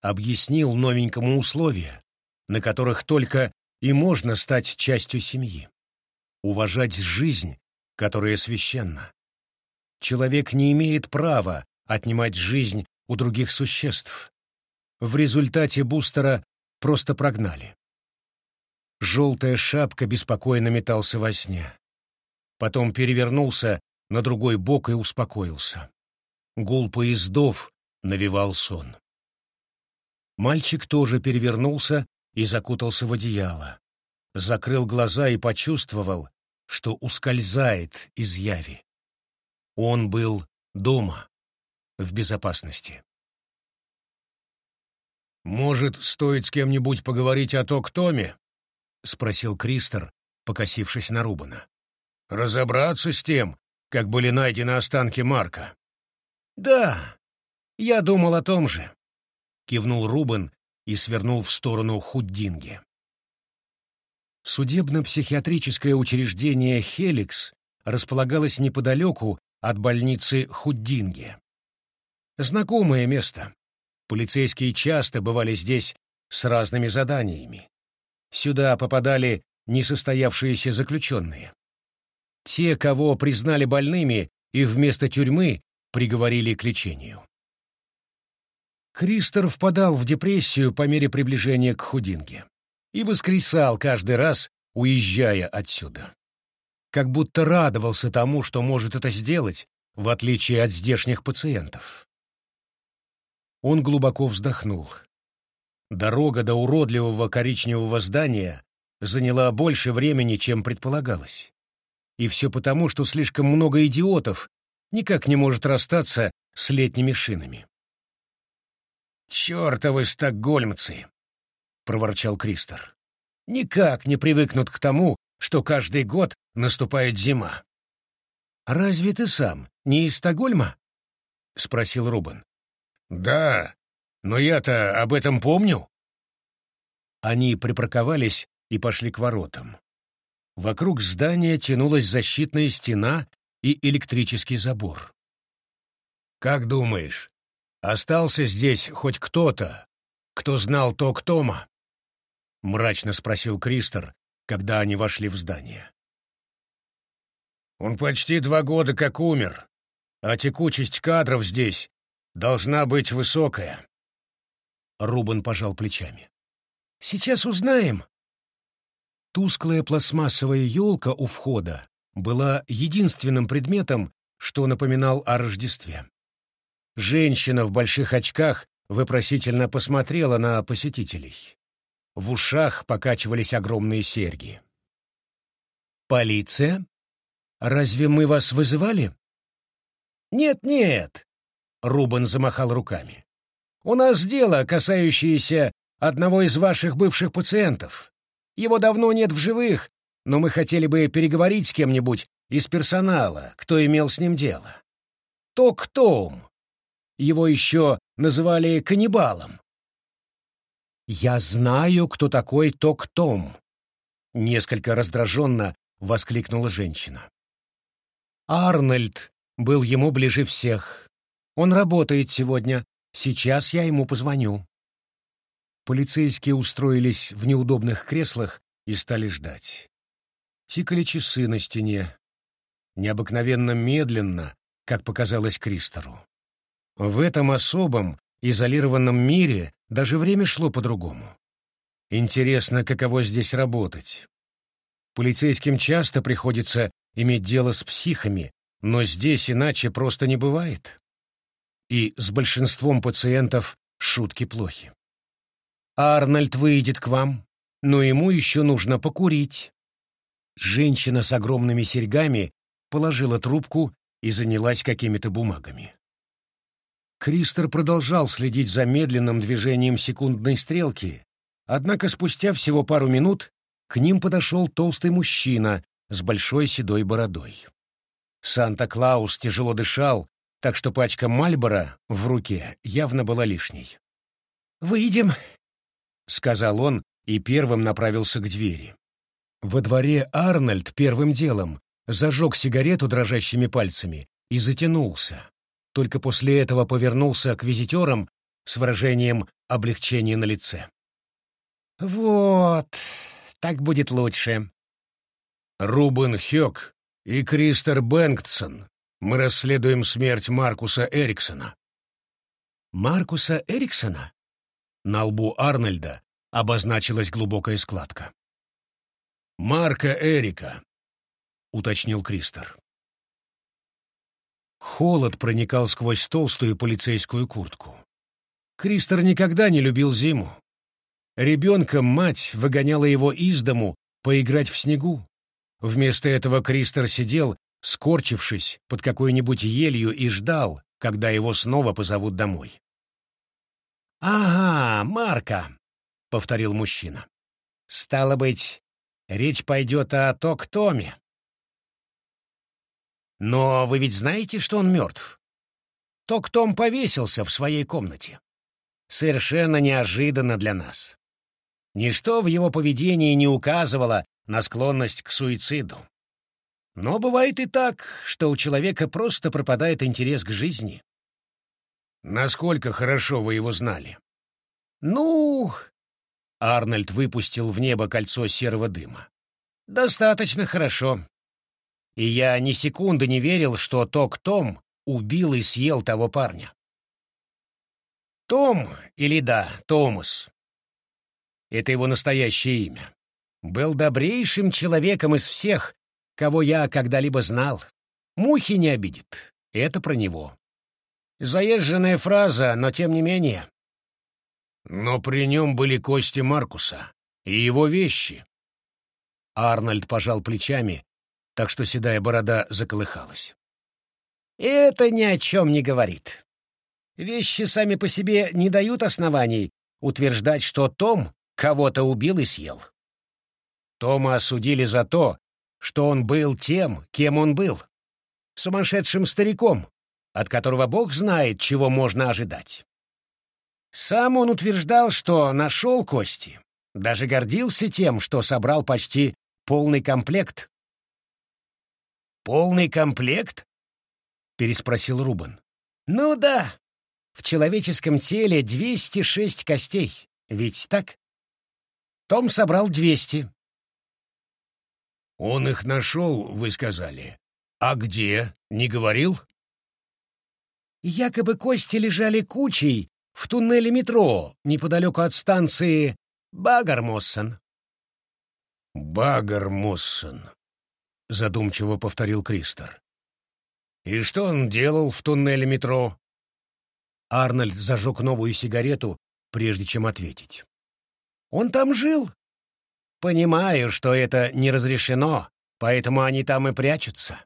Объяснил новенькому условия, на которых только и можно стать частью семьи. Уважать жизнь, которая священна. Человек не имеет права отнимать жизнь у других существ. В результате Бустера просто прогнали. Желтая шапка беспокойно метался во сне потом перевернулся на другой бок и успокоился. Гул поездов навевал сон. Мальчик тоже перевернулся и закутался в одеяло, закрыл глаза и почувствовал, что ускользает из яви. Он был дома, в безопасности. «Может, стоит с кем-нибудь поговорить о Токтоме?» — спросил Кристер, покосившись на Рубана разобраться с тем, как были найдены останки Марка. «Да, я думал о том же», — кивнул Рубен и свернул в сторону Худдинги. Судебно-психиатрическое учреждение «Хеликс» располагалось неподалеку от больницы Худдинги. Знакомое место. Полицейские часто бывали здесь с разными заданиями. Сюда попадали несостоявшиеся заключенные. Те, кого признали больными и вместо тюрьмы приговорили к лечению. Кристор впадал в депрессию по мере приближения к Худинге и воскресал каждый раз, уезжая отсюда. Как будто радовался тому, что может это сделать, в отличие от здешних пациентов. Он глубоко вздохнул. Дорога до уродливого коричневого здания заняла больше времени, чем предполагалось. И все потому, что слишком много идиотов никак не может расстаться с летними шинами. «Чёртовы стокгольмцы!» — проворчал Кристор. «Никак не привыкнут к тому, что каждый год наступает зима». «Разве ты сам не из Стокгольма?» — спросил Рубен. «Да, но я-то об этом помню». Они припарковались и пошли к воротам. Вокруг здания тянулась защитная стена и электрический забор. «Как думаешь, остался здесь хоть кто-то, кто знал ток Тома?» — мрачно спросил Кристор, когда они вошли в здание. «Он почти два года как умер, а текучесть кадров здесь должна быть высокая». Рубен пожал плечами. «Сейчас узнаем». Тусклая пластмассовая елка у входа была единственным предметом, что напоминал о Рождестве. Женщина в больших очках вопросительно посмотрела на посетителей. В ушах покачивались огромные серьги. «Полиция? Разве мы вас вызывали?» «Нет-нет», — Рубен замахал руками. «У нас дело, касающееся одного из ваших бывших пациентов. Его давно нет в живых, но мы хотели бы переговорить с кем-нибудь из персонала, кто имел с ним дело. Ток-Том. Его еще называли каннибалом. «Я знаю, кто такой Ток-Том», — несколько раздраженно воскликнула женщина. «Арнольд был ему ближе всех. Он работает сегодня. Сейчас я ему позвоню». Полицейские устроились в неудобных креслах и стали ждать. Тикали часы на стене. Необыкновенно медленно, как показалось Кристору. В этом особом, изолированном мире даже время шло по-другому. Интересно, каково здесь работать. Полицейским часто приходится иметь дело с психами, но здесь иначе просто не бывает. И с большинством пациентов шутки плохи. Арнольд выйдет к вам, но ему еще нужно покурить. Женщина с огромными серьгами положила трубку и занялась какими-то бумагами. Кристер продолжал следить за медленным движением секундной стрелки, однако спустя всего пару минут к ним подошел толстый мужчина с большой седой бородой. Санта-Клаус тяжело дышал, так что пачка Мальбора в руке явно была лишней. «Выйдем», — сказал он и первым направился к двери. Во дворе Арнольд первым делом зажег сигарету дрожащими пальцами и затянулся. Только после этого повернулся к визитерам с выражением облегчения на лице. «Вот, так будет лучше». «Рубен Хёк и Кристер Бэнктсон. Мы расследуем смерть Маркуса Эриксона». «Маркуса Эриксона?» На лбу Арнольда обозначилась глубокая складка. «Марка Эрика», — уточнил Кристер. Холод проникал сквозь толстую полицейскую куртку. Кристер никогда не любил зиму. Ребенком мать выгоняла его из дому поиграть в снегу. Вместо этого Кристер сидел, скорчившись под какой-нибудь елью и ждал, когда его снова позовут домой. «Ага, Марка», — повторил мужчина. «Стало быть, речь пойдет о Ток-Томе. Но вы ведь знаете, что он мертв? Ток-Том повесился в своей комнате. Совершенно неожиданно для нас. Ничто в его поведении не указывало на склонность к суициду. Но бывает и так, что у человека просто пропадает интерес к жизни. Насколько хорошо вы его знали? Ну, Арнольд выпустил в небо кольцо серого дыма. Достаточно хорошо. И я ни секунды не верил, что Ток Том убил и съел того парня. Том, или да, Томас. Это его настоящее имя. Был добрейшим человеком из всех, кого я когда-либо знал. Мухи не обидит. Это про него. Заезженная фраза, но тем не менее. Но при нем были кости Маркуса и его вещи. Арнольд пожал плечами, так что седая борода заколыхалась. Это ни о чем не говорит. Вещи сами по себе не дают оснований утверждать, что Том кого-то убил и съел. Тома осудили за то, что он был тем, кем он был. Сумасшедшим стариком, от которого Бог знает, чего можно ожидать. Сам он утверждал, что нашел кости, даже гордился тем, что собрал почти полный комплект. «Полный комплект?» — переспросил Рубан. «Ну да, в человеческом теле 206 костей, ведь так?» Том собрал 200. «Он их нашел, вы сказали. А где? Не говорил?» Якобы кости лежали кучей в туннеле метро неподалеку от станции Багармоссен. «Багармоссен», — задумчиво повторил Кристор. «И что он делал в туннеле метро?» Арнольд зажег новую сигарету, прежде чем ответить. «Он там жил. Понимаю, что это не разрешено, поэтому они там и прячутся.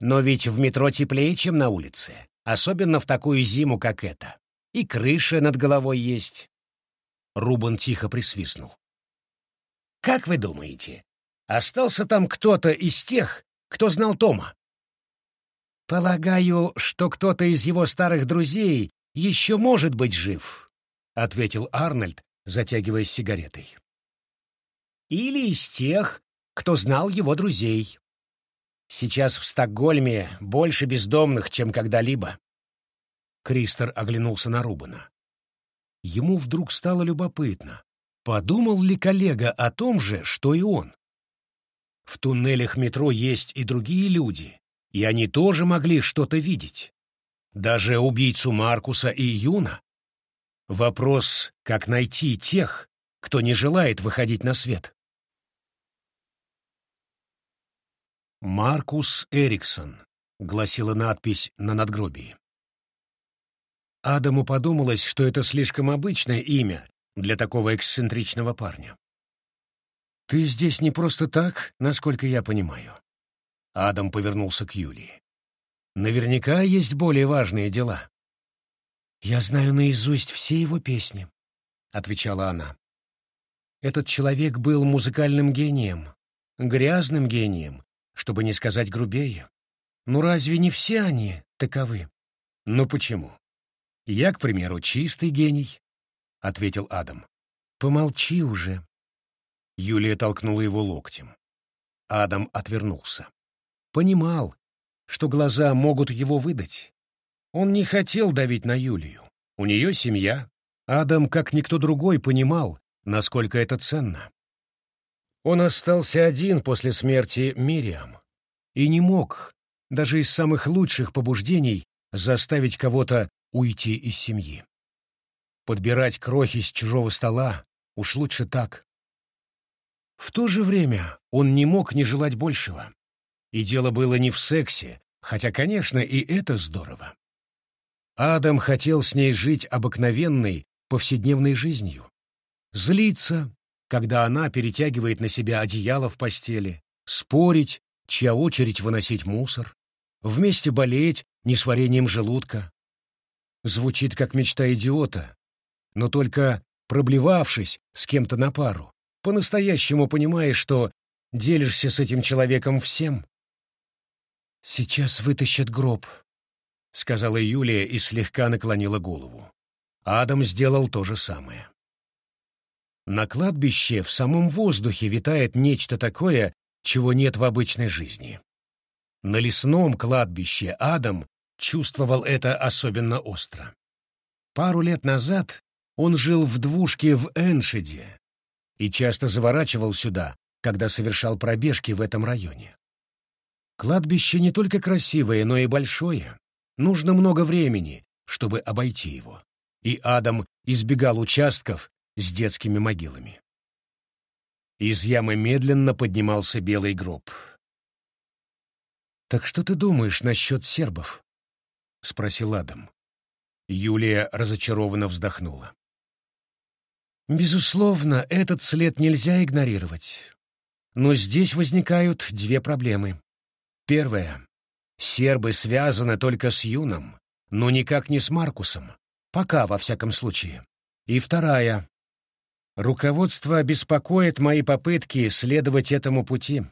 Но ведь в метро теплее, чем на улице, особенно в такую зиму, как эта. И крыша над головой есть. Рубан тихо присвистнул. «Как вы думаете, остался там кто-то из тех, кто знал Тома?» «Полагаю, что кто-то из его старых друзей еще может быть жив», — ответил Арнольд, затягиваясь сигаретой. «Или из тех, кто знал его друзей. Сейчас в Стокгольме больше бездомных, чем когда-либо». Кристер оглянулся на Рубана. Ему вдруг стало любопытно, подумал ли коллега о том же, что и он. В туннелях метро есть и другие люди, и они тоже могли что-то видеть. Даже убийцу Маркуса и Юна. Вопрос, как найти тех, кто не желает выходить на свет. «Маркус Эриксон», — гласила надпись на надгробии. Адаму подумалось, что это слишком обычное имя для такого эксцентричного парня. «Ты здесь не просто так, насколько я понимаю». Адам повернулся к Юлии. «Наверняка есть более важные дела». «Я знаю наизусть все его песни», — отвечала она. «Этот человек был музыкальным гением, грязным гением, чтобы не сказать грубее. Ну разве не все они таковы?» «Ну почему?» Я, к примеру, чистый гений, — ответил Адам. Помолчи уже. Юлия толкнула его локтем. Адам отвернулся. Понимал, что глаза могут его выдать. Он не хотел давить на Юлию. У нее семья. Адам, как никто другой, понимал, насколько это ценно. Он остался один после смерти Мириам и не мог, даже из самых лучших побуждений, заставить кого-то уйти из семьи. Подбирать крохи с чужого стола уж лучше так. В то же время он не мог не желать большего. И дело было не в сексе, хотя, конечно, и это здорово. Адам хотел с ней жить обыкновенной, повседневной жизнью. Злиться, когда она перетягивает на себя одеяло в постели, спорить, чья очередь выносить мусор, вместе болеть несварением желудка, Звучит как мечта идиота, но только проблевавшись с кем-то на пару, по-настоящему понимаешь, что делишься с этим человеком всем. «Сейчас вытащат гроб», — сказала Юлия и слегка наклонила голову. Адам сделал то же самое. На кладбище в самом воздухе витает нечто такое, чего нет в обычной жизни. На лесном кладбище Адам чувствовал это особенно остро. Пару лет назад он жил в двушке в Эншеде и часто заворачивал сюда, когда совершал пробежки в этом районе. Кладбище не только красивое, но и большое. Нужно много времени, чтобы обойти его. И Адам избегал участков с детскими могилами. Из ямы медленно поднимался белый гроб. «Так что ты думаешь насчет сербов?» — спросил Адам. Юлия разочарованно вздохнула. Безусловно, этот след нельзя игнорировать. Но здесь возникают две проблемы. Первая. Сербы связаны только с Юном, но никак не с Маркусом. Пока, во всяком случае. И вторая. Руководство беспокоит мои попытки следовать этому пути.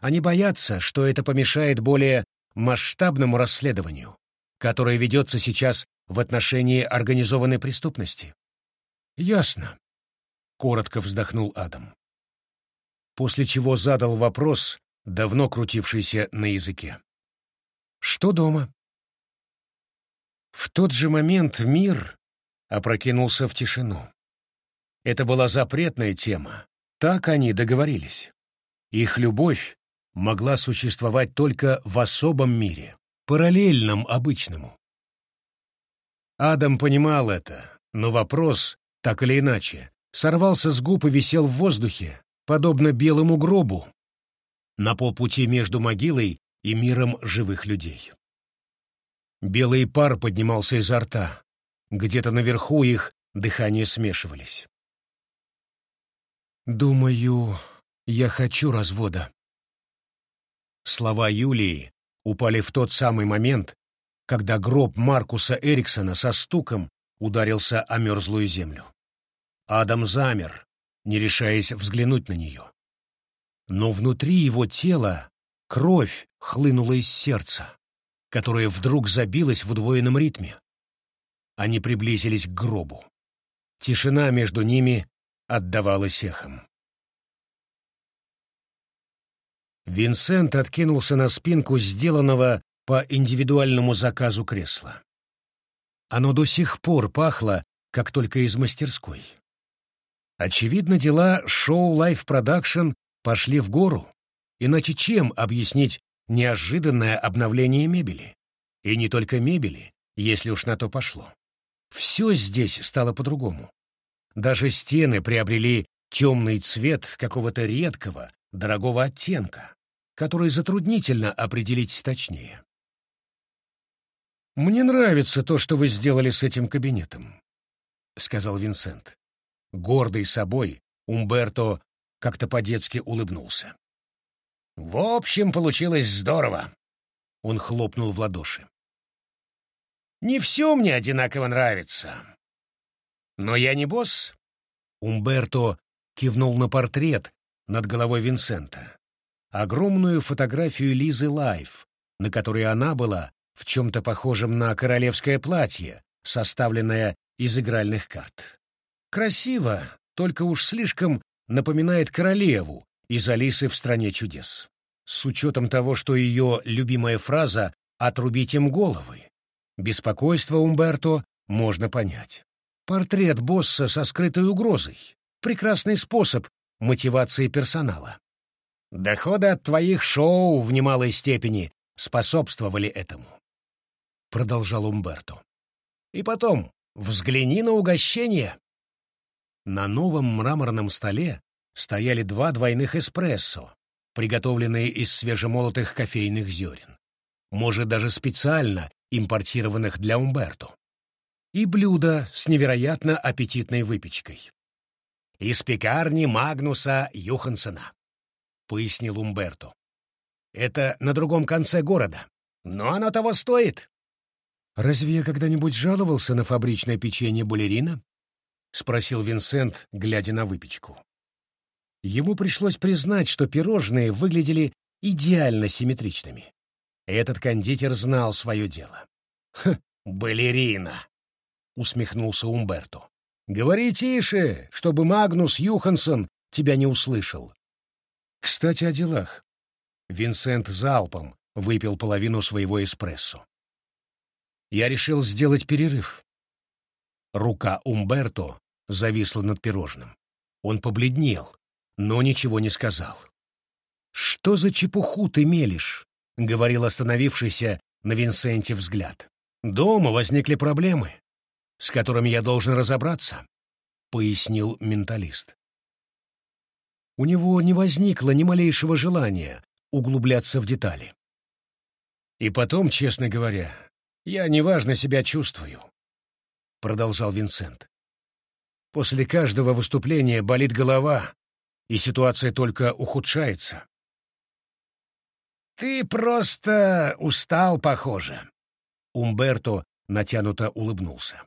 Они боятся, что это помешает более масштабному расследованию, которое ведется сейчас в отношении организованной преступности. Ясно. Коротко вздохнул Адам. После чего задал вопрос, давно крутившийся на языке. Что дома? В тот же момент мир опрокинулся в тишину. Это была запретная тема. Так они договорились. Их любовь могла существовать только в особом мире, параллельном обычному. Адам понимал это, но вопрос, так или иначе, сорвался с губ и висел в воздухе, подобно белому гробу, на полпути между могилой и миром живых людей. Белый пар поднимался изо рта, где-то наверху их дыхания смешивались. «Думаю, я хочу развода». Слова Юлии упали в тот самый момент, когда гроб Маркуса Эриксона со стуком ударился о мерзлую землю. Адам замер, не решаясь взглянуть на нее. Но внутри его тела кровь хлынула из сердца, которое вдруг забилось в удвоенном ритме. Они приблизились к гробу. Тишина между ними отдавалась эхом. Винсент откинулся на спинку сделанного по индивидуальному заказу кресла. Оно до сих пор пахло, как только из мастерской. Очевидно, дела шоу Life Production пошли в гору, иначе чем объяснить неожиданное обновление мебели? И не только мебели, если уж на то пошло. Все здесь стало по-другому. Даже стены приобрели темный цвет какого-то редкого, дорогого оттенка, который затруднительно определить точнее. «Мне нравится то, что вы сделали с этим кабинетом», — сказал Винсент. Гордый собой, Умберто как-то по-детски улыбнулся. «В общем, получилось здорово», — он хлопнул в ладоши. «Не все мне одинаково нравится. Но я не босс». Умберто кивнул на портрет над головой Винсента. Огромную фотографию Лизы Лайф, на которой она была в чем-то похожем на королевское платье, составленное из игральных карт. Красиво, только уж слишком напоминает королеву из «Алисы в стране чудес». С учетом того, что ее любимая фраза «отрубить им головы». Беспокойство Умберто можно понять. Портрет босса со скрытой угрозой. Прекрасный способ мотивации персонала. Доходы от твоих шоу в немалой степени способствовали этому продолжал Умберто. И потом, взгляни на угощение. На новом мраморном столе стояли два двойных эспрессо, приготовленные из свежемолотых кофейных зерен. Может, даже специально импортированных для Умберто. И блюдо с невероятно аппетитной выпечкой. «Из пекарни Магнуса Юхансена», — пояснил Умберто. «Это на другом конце города, но оно того стоит. «Разве я когда-нибудь жаловался на фабричное печенье балерина?» — спросил Винсент, глядя на выпечку. Ему пришлось признать, что пирожные выглядели идеально симметричными. Этот кондитер знал свое дело. «Хм, балерина!» — усмехнулся Умберто. «Говори тише, чтобы Магнус Юхансон тебя не услышал». «Кстати, о делах». Винсент залпом выпил половину своего эспрессо я решил сделать перерыв. Рука Умберто зависла над пирожным. Он побледнел, но ничего не сказал. «Что за чепуху ты мелешь?» — говорил остановившийся на Винсенте взгляд. «Дома возникли проблемы, с которыми я должен разобраться», — пояснил менталист. У него не возникло ни малейшего желания углубляться в детали. И потом, честно говоря, «Я неважно себя чувствую», — продолжал Винсент. «После каждого выступления болит голова, и ситуация только ухудшается». «Ты просто устал, похоже». Умберто натянуто улыбнулся.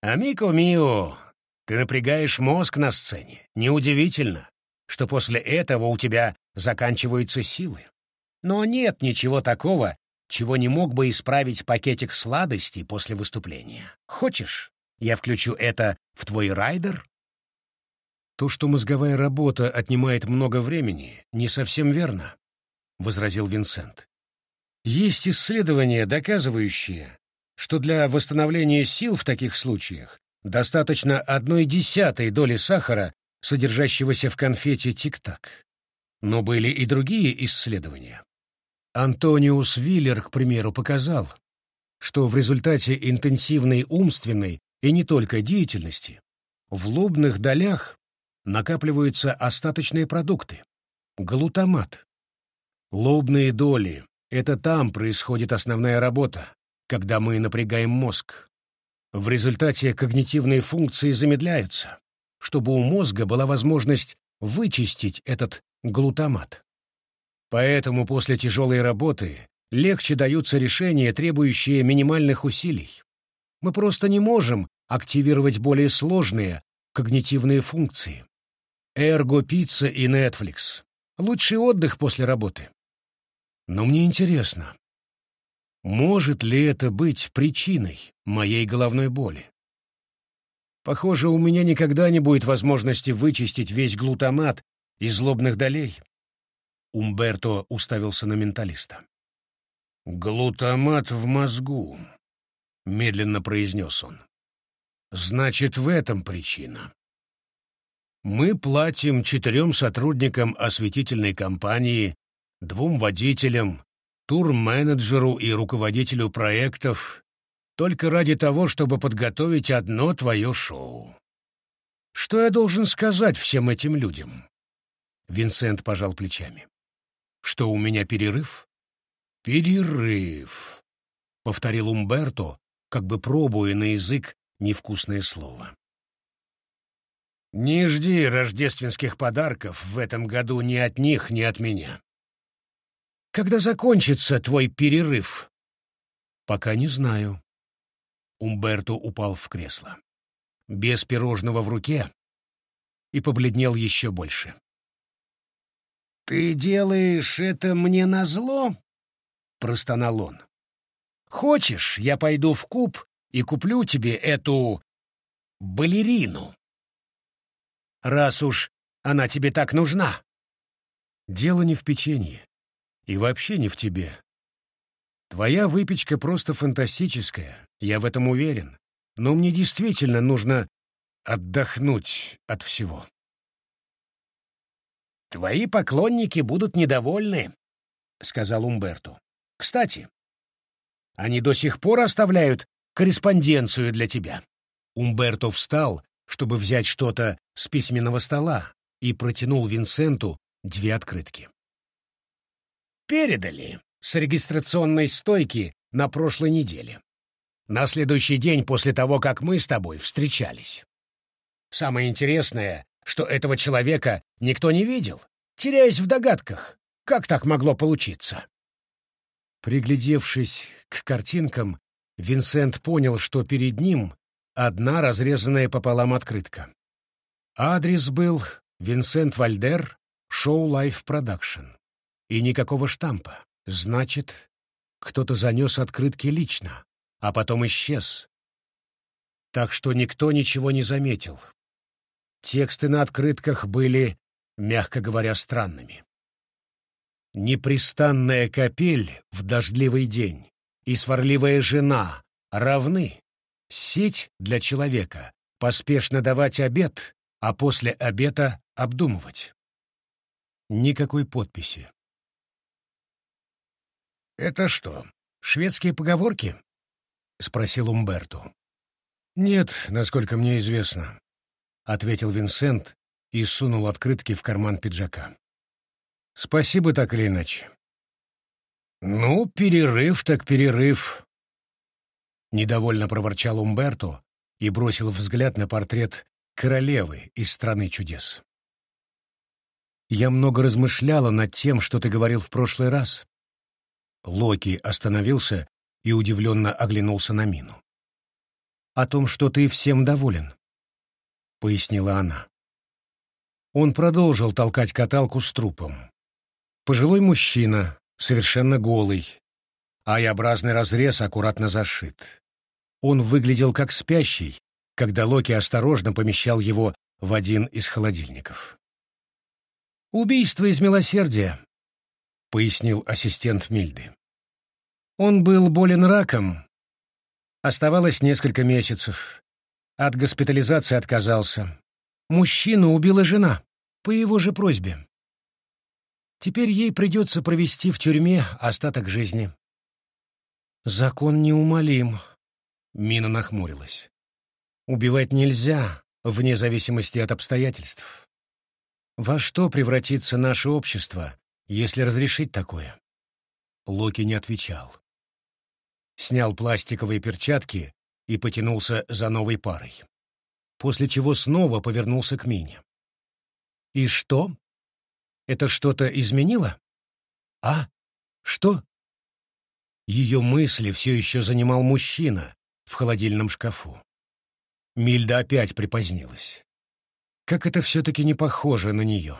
«Амико мио, ты напрягаешь мозг на сцене. Неудивительно, что после этого у тебя заканчиваются силы. Но нет ничего такого, чего не мог бы исправить пакетик сладостей после выступления. Хочешь, я включу это в твой райдер?» «То, что мозговая работа отнимает много времени, не совсем верно», — возразил Винсент. «Есть исследования, доказывающие, что для восстановления сил в таких случаях достаточно одной десятой доли сахара, содержащегося в конфете «Тик-так». Но были и другие исследования. Антониус Виллер, к примеру, показал, что в результате интенсивной умственной и не только деятельности в лобных долях накапливаются остаточные продукты — глутамат. Лобные доли — это там происходит основная работа, когда мы напрягаем мозг. В результате когнитивные функции замедляются, чтобы у мозга была возможность вычистить этот глутамат. Поэтому после тяжелой работы легче даются решения, требующие минимальных усилий. Мы просто не можем активировать более сложные когнитивные функции. Эрго, пицца и Netflix. Лучший отдых после работы. Но мне интересно, может ли это быть причиной моей головной боли? Похоже, у меня никогда не будет возможности вычистить весь глутамат из злобных долей. Умберто уставился на менталиста. «Глутамат в мозгу», — медленно произнес он. «Значит, в этом причина. Мы платим четырем сотрудникам осветительной компании, двум водителям, тур-менеджеру и руководителю проектов только ради того, чтобы подготовить одно твое шоу. Что я должен сказать всем этим людям? Винсент пожал плечами. Что у меня перерыв? Перерыв, повторил Умберто, как бы пробуя на язык невкусное слово. Не жди рождественских подарков в этом году ни от них, ни от меня. Когда закончится твой перерыв? Пока не знаю. Умберто упал в кресло. Без пирожного в руке и побледнел еще больше. «Ты делаешь это мне назло?» — простонал он. «Хочешь, я пойду в куб и куплю тебе эту... балерину? Раз уж она тебе так нужна». «Дело не в печенье. И вообще не в тебе. Твоя выпечка просто фантастическая, я в этом уверен. Но мне действительно нужно отдохнуть от всего. «Твои поклонники будут недовольны», — сказал Умберту. «Кстати, они до сих пор оставляют корреспонденцию для тебя». Умберто встал, чтобы взять что-то с письменного стола, и протянул Винсенту две открытки передали с регистрационной стойки на прошлой неделе. На следующий день после того, как мы с тобой встречались. Самое интересное, что этого человека никто не видел, теряясь в догадках. Как так могло получиться? Приглядевшись к картинкам, Винсент понял, что перед ним одна разрезанная пополам открытка. Адрес был Винсент Вальдер, Шоу Лайф Продакшн. И никакого штампа. Значит, кто-то занес открытки лично, а потом исчез. Так что никто ничего не заметил. Тексты на открытках были, мягко говоря, странными. Непрестанная капель в дождливый день и сварливая жена равны. Сеть для человека — поспешно давать обед, а после обеда обдумывать. Никакой подписи. «Это что, шведские поговорки?» — спросил Умберто. «Нет, насколько мне известно», — ответил Винсент и сунул открытки в карман пиджака. «Спасибо так или иначе». «Ну, перерыв так перерыв», — недовольно проворчал Умберто и бросил взгляд на портрет королевы из «Страны чудес». «Я много размышляла над тем, что ты говорил в прошлый раз», Локи остановился и удивленно оглянулся на Мину. «О том, что ты всем доволен», — пояснила она. Он продолжил толкать каталку с трупом. Пожилой мужчина, совершенно голый, а и-образный разрез аккуратно зашит. Он выглядел как спящий, когда Локи осторожно помещал его в один из холодильников. «Убийство из милосердия», — пояснил ассистент Мильды. «Он был болен раком. Оставалось несколько месяцев. От госпитализации отказался. Мужчину убила жена, по его же просьбе. Теперь ей придется провести в тюрьме остаток жизни. Закон неумолим. Мина нахмурилась. Убивать нельзя, вне зависимости от обстоятельств. Во что превратится наше общество, если разрешить такое? Локи не отвечал. Снял пластиковые перчатки и потянулся за новой парой. После чего снова повернулся к Мине. «И что? Это что-то изменило? А? Что?» Ее мысли все еще занимал мужчина в холодильном шкафу. Мильда опять припозднилась. Как это все-таки не похоже на нее.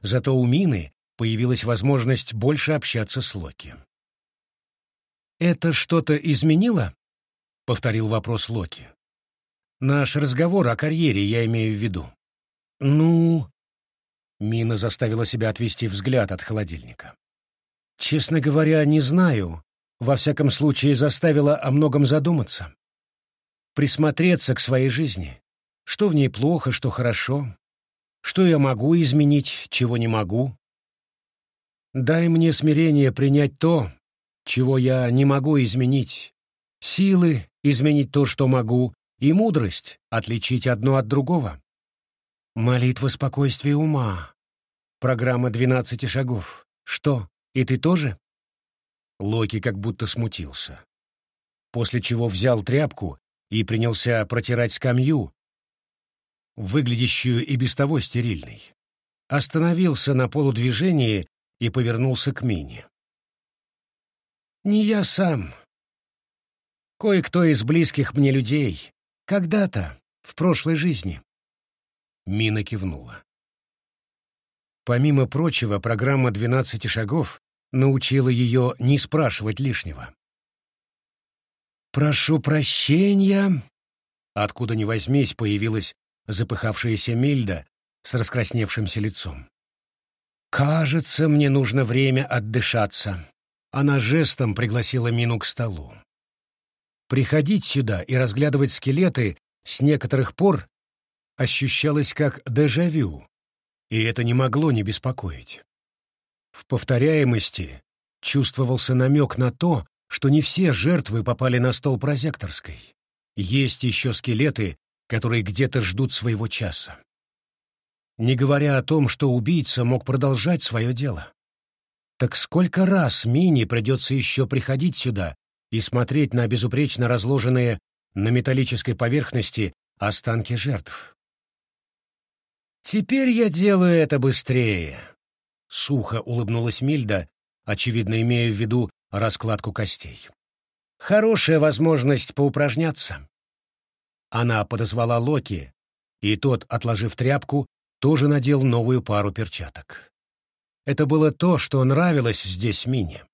Зато у Мины появилась возможность больше общаться с Локи. «Это что-то изменило?» — повторил вопрос Локи. «Наш разговор о карьере я имею в виду». «Ну...» Мина заставила себя отвести взгляд от холодильника. «Честно говоря, не знаю. Во всяком случае, заставила о многом задуматься присмотреться к своей жизни. Что в ней плохо, что хорошо. Что я могу изменить, чего не могу. Дай мне смирение принять то, чего я не могу изменить. Силы изменить то, что могу, и мудрость отличить одно от другого. Молитва спокойствия ума. Программа двенадцати шагов. Что, и ты тоже? Локи как будто смутился. После чего взял тряпку и принялся протирать скамью, выглядящую и без того стерильной. Остановился на полудвижении и повернулся к Мине. «Не я сам. Кое-кто из близких мне людей. Когда-то, в прошлой жизни». Мина кивнула. Помимо прочего, программа «12 шагов» научила ее не спрашивать лишнего. «Прошу прощения!» Откуда ни возьмись, появилась запыхавшаяся Мильда с раскрасневшимся лицом. «Кажется, мне нужно время отдышаться». Она жестом пригласила Мину к столу. Приходить сюда и разглядывать скелеты с некоторых пор ощущалось как дежавю, и это не могло не беспокоить. В повторяемости чувствовался намек на то, что не все жертвы попали на стол прозекторской. Есть еще скелеты, которые где-то ждут своего часа. Не говоря о том, что убийца мог продолжать свое дело. Так сколько раз Мини придется еще приходить сюда и смотреть на безупречно разложенные на металлической поверхности останки жертв? «Теперь я делаю это быстрее», — сухо улыбнулась Мильда, очевидно имея в виду раскладку костей. Хорошая возможность поупражняться. Она подозвала Локи, и тот, отложив тряпку, тоже надел новую пару перчаток. Это было то, что нравилось здесь Мине.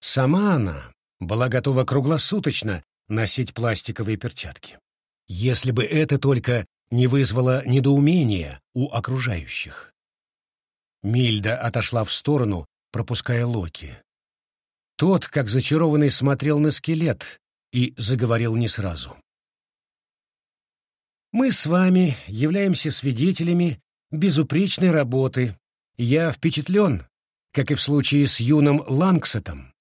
Сама она была готова круглосуточно носить пластиковые перчатки. Если бы это только не вызвало недоумения у окружающих. Мильда отошла в сторону, пропуская Локи. Тот, как зачарованный, смотрел на скелет и заговорил не сразу. «Мы с вами являемся свидетелями безупречной работы. Я впечатлен, как и в случае с юным Лангсетом.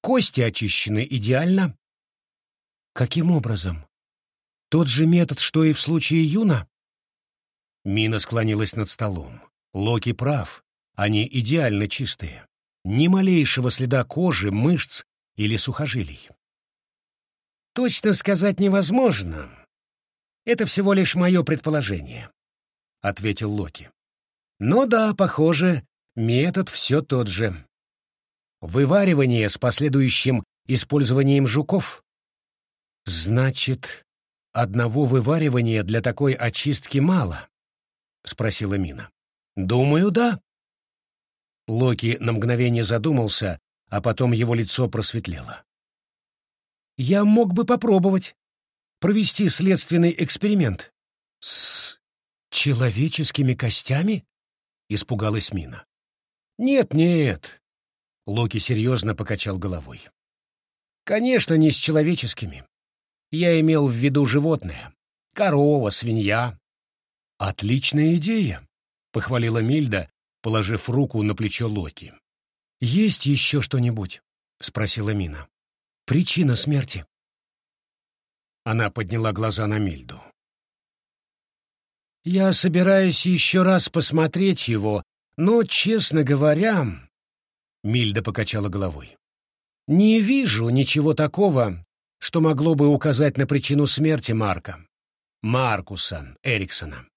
Кости очищены идеально». «Каким образом? Тот же метод, что и в случае Юна?» Мина склонилась над столом. Локи прав, они идеально чистые ни малейшего следа кожи, мышц или сухожилий. «Точно сказать невозможно. Это всего лишь мое предположение», — ответил Локи. «Но да, похоже, метод все тот же. Вываривание с последующим использованием жуков. Значит, одного вываривания для такой очистки мало? спросила Мина. Думаю, да. Локи на мгновение задумался, а потом его лицо просветлело. Я мог бы попробовать провести следственный эксперимент. С человеческими костями? Испугалась Мина. Нет, нет. Локи серьезно покачал головой. Конечно, не с человеческими. Я имел в виду животное. Корова, свинья. Отличная идея, похвалила Мильда, положив руку на плечо Локи. Есть еще что-нибудь? спросила Мина. Причина смерти. Она подняла глаза на Мильду. «Я собираюсь еще раз посмотреть его, но, честно говоря...» Мильда покачала головой. «Не вижу ничего такого, что могло бы указать на причину смерти Марка. Маркуса Эриксона.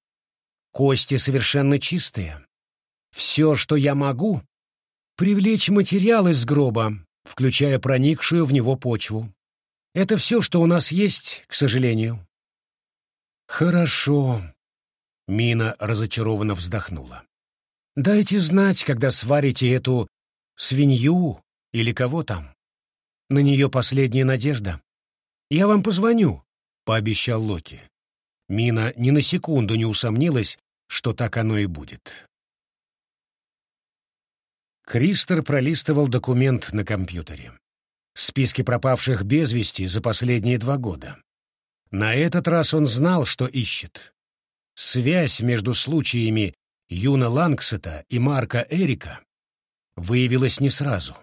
Кости совершенно чистые. Все, что я могу, привлечь материал из гроба, включая проникшую в него почву. Это все, что у нас есть, к сожалению. Хорошо. Мина разочарованно вздохнула. Дайте знать, когда сварите эту свинью или кого там. На нее последняя надежда. Я вам позвоню, пообещал Локи. Мина ни на секунду не усомнилась, что так оно и будет. Кристер пролистывал документ на компьютере списке пропавших без вести за последние два года. На этот раз он знал, что ищет. Связь между случаями Юна Лангсета и Марка Эрика выявилась не сразу.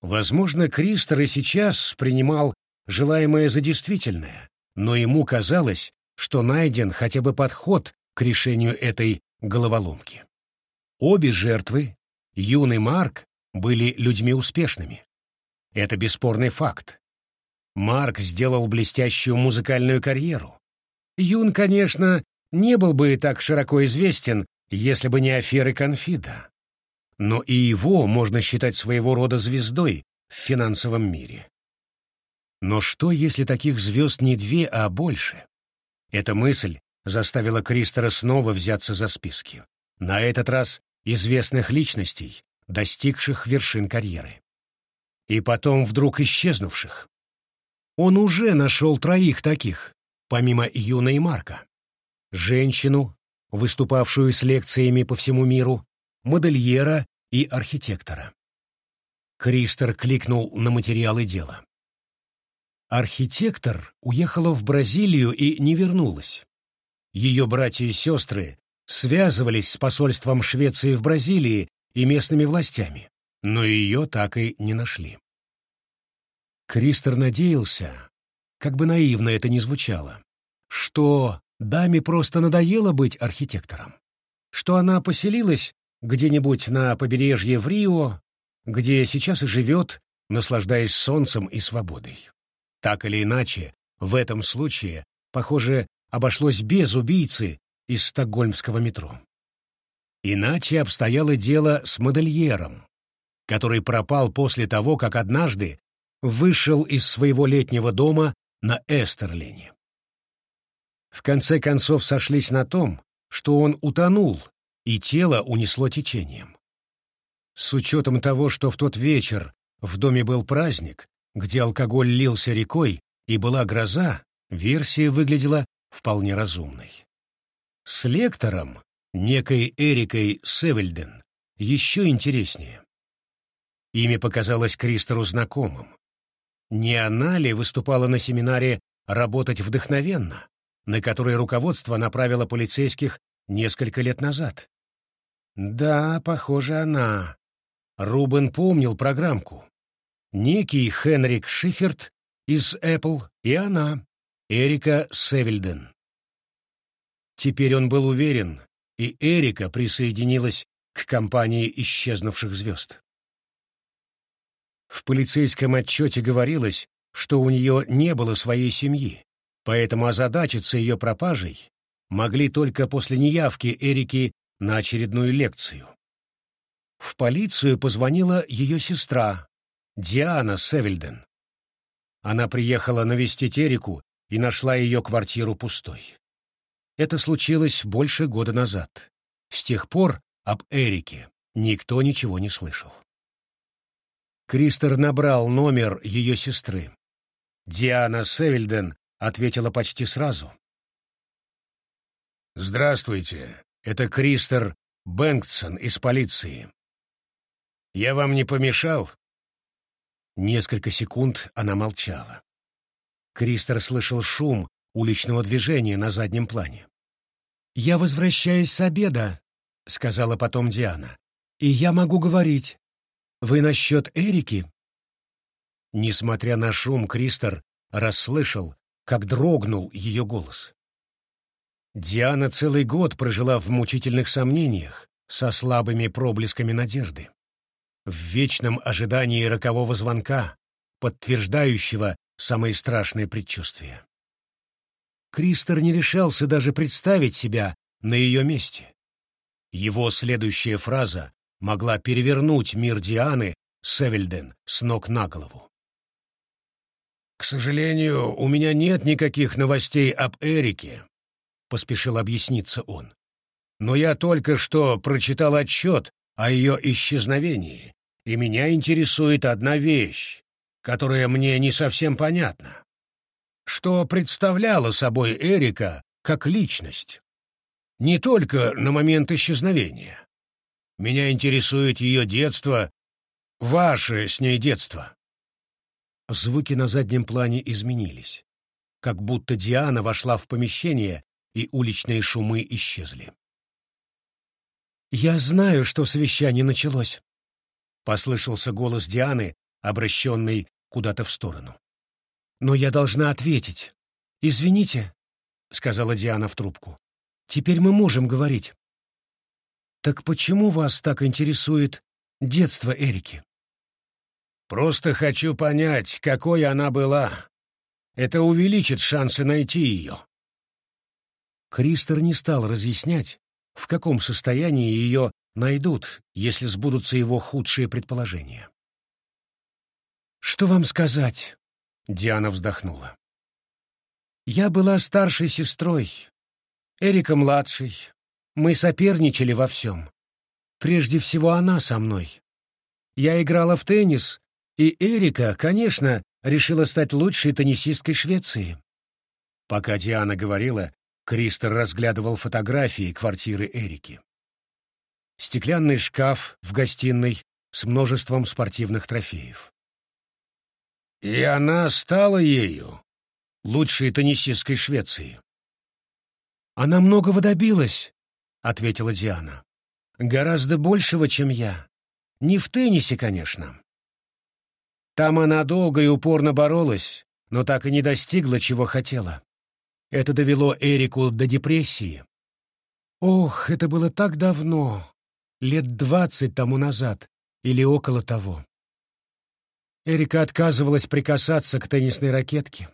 Возможно, Кристер и сейчас принимал желаемое за действительное, но ему казалось, что найден хотя бы подход к решению этой головоломки. Обе жертвы, Юн и Марк, были людьми успешными. Это бесспорный факт. Марк сделал блестящую музыкальную карьеру. Юн, конечно, не был бы так широко известен, если бы не аферы Конфида. Но и его можно считать своего рода звездой в финансовом мире. Но что, если таких звезд не две, а больше? Эта мысль заставила Кристера снова взяться за списки. На этот раз известных личностей, достигших вершин карьеры и потом вдруг исчезнувших. Он уже нашел троих таких, помимо Юна и Марка. Женщину, выступавшую с лекциями по всему миру, модельера и архитектора. Кристер кликнул на материалы дела. Архитектор уехала в Бразилию и не вернулась. Ее братья и сестры связывались с посольством Швеции в Бразилии и местными властями но ее так и не нашли. Кристер надеялся, как бы наивно это ни звучало, что даме просто надоело быть архитектором, что она поселилась где-нибудь на побережье в Рио, где сейчас и живет, наслаждаясь солнцем и свободой. Так или иначе, в этом случае, похоже, обошлось без убийцы из стокгольмского метро. Иначе обстояло дело с модельером, который пропал после того, как однажды вышел из своего летнего дома на Эстерлине. В конце концов сошлись на том, что он утонул, и тело унесло течением. С учетом того, что в тот вечер в доме был праздник, где алкоголь лился рекой и была гроза, версия выглядела вполне разумной. С лектором, некой Эрикой Севельден, еще интереснее. Имя показалось Кристору знакомым. Не она ли выступала на семинаре «Работать вдохновенно», на который руководство направило полицейских несколько лет назад? Да, похоже, она. Рубен помнил программку. Некий Хенрик Шиферт из Apple и она, Эрика Севельден. Теперь он был уверен, и Эрика присоединилась к компании исчезнувших звезд. В полицейском отчете говорилось, что у нее не было своей семьи, поэтому озадачиться ее пропажей могли только после неявки Эрики на очередную лекцию. В полицию позвонила ее сестра, Диана Севильден. Она приехала навестить Эрику и нашла ее квартиру пустой. Это случилось больше года назад. С тех пор об Эрике никто ничего не слышал. Кристер набрал номер ее сестры. Диана Севильден ответила почти сразу. «Здравствуйте, это Кристер Бэнксон из полиции. Я вам не помешал?» Несколько секунд она молчала. Кристер слышал шум уличного движения на заднем плане. «Я возвращаюсь с обеда», — сказала потом Диана. «И я могу говорить. Вы насчет Эрики?» Несмотря на шум, Кристер расслышал, как дрогнул ее голос. Диана целый год прожила в мучительных сомнениях, со слабыми проблесками надежды в вечном ожидании рокового звонка, подтверждающего самые страшные предчувствия. Кристер не решался даже представить себя на ее месте. Его следующая фраза могла перевернуть мир Дианы Севельден с ног на голову. «К сожалению, у меня нет никаких новостей об Эрике», — поспешил объясниться он. «Но я только что прочитал отчет о ее исчезновении и меня интересует одна вещь, которая мне не совсем понятна. Что представляла собой Эрика как личность? Не только на момент исчезновения. Меня интересует ее детство, ваше с ней детство. Звуки на заднем плане изменились, как будто Диана вошла в помещение, и уличные шумы исчезли. «Я знаю, что совещание началось», Послышался голос Дианы, обращенный куда-то в сторону. «Но я должна ответить. Извините», — сказала Диана в трубку. «Теперь мы можем говорить». «Так почему вас так интересует детство Эрики?» «Просто хочу понять, какой она была. Это увеличит шансы найти ее». Кристер не стал разъяснять, в каком состоянии ее найдут, если сбудутся его худшие предположения. «Что вам сказать?» — Диана вздохнула. «Я была старшей сестрой, Эрика младшей. Мы соперничали во всем. Прежде всего она со мной. Я играла в теннис, и Эрика, конечно, решила стать лучшей теннисисткой Швеции». Пока Диана говорила, Кристер разглядывал фотографии квартиры Эрики стеклянный шкаф в гостиной с множеством спортивных трофеев. И она стала ею, лучшей теннисисткой Швеции. «Она многого добилась», — ответила Диана. «Гораздо большего, чем я. Не в теннисе, конечно. Там она долго и упорно боролась, но так и не достигла, чего хотела. Это довело Эрику до депрессии. Ох, это было так давно, лет двадцать тому назад или около того. Эрика отказывалась прикасаться к теннисной ракетке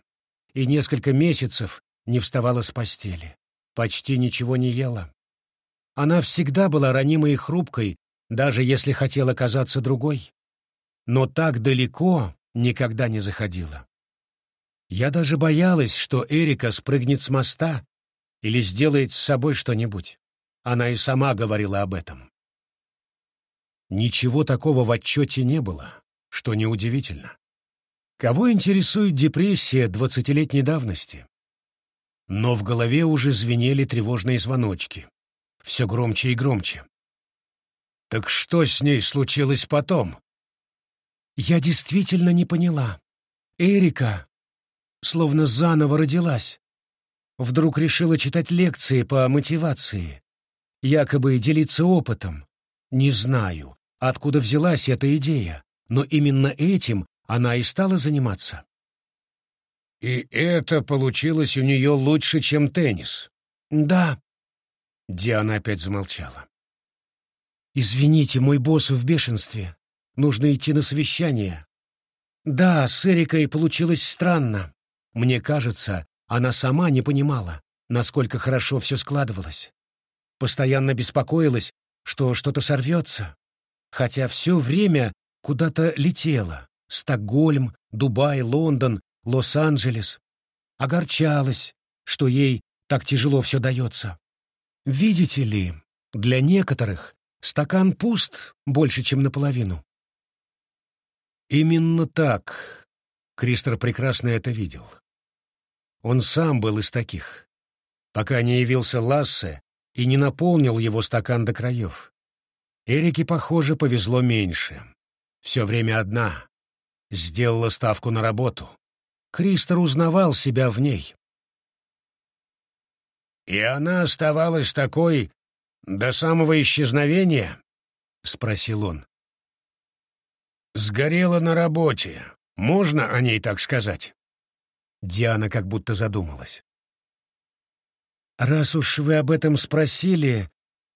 и несколько месяцев не вставала с постели, почти ничего не ела. Она всегда была ранимой и хрупкой, даже если хотела казаться другой, но так далеко никогда не заходила. Я даже боялась, что Эрика спрыгнет с моста или сделает с собой что-нибудь. Она и сама говорила об этом. Ничего такого в отчете не было, что неудивительно. Кого интересует депрессия двадцатилетней давности? Но в голове уже звенели тревожные звоночки. Все громче и громче. Так что с ней случилось потом? Я действительно не поняла. Эрика словно заново родилась. Вдруг решила читать лекции по мотивации, якобы делиться опытом. Не знаю, откуда взялась эта идея, но именно этим она и стала заниматься. И это получилось у нее лучше, чем теннис. Да. Диана опять замолчала. Извините, мой босс в бешенстве. Нужно идти на совещание. Да, с Эрикой получилось странно. Мне кажется, она сама не понимала, насколько хорошо все складывалось. Постоянно беспокоилась, что что-то сорвется хотя все время куда-то летела, Стокгольм, Дубай, Лондон, Лос-Анджелес. Огорчалась, что ей так тяжело все дается. Видите ли, для некоторых стакан пуст больше, чем наполовину. Именно так Кристер прекрасно это видел. Он сам был из таких, пока не явился Лассе и не наполнил его стакан до краев. Эрике, похоже, повезло меньше. Все время одна. Сделала ставку на работу. Кристер узнавал себя в ней. «И она оставалась такой до самого исчезновения?» — спросил он. «Сгорела на работе. Можно о ней так сказать?» Диана как будто задумалась. «Раз уж вы об этом спросили,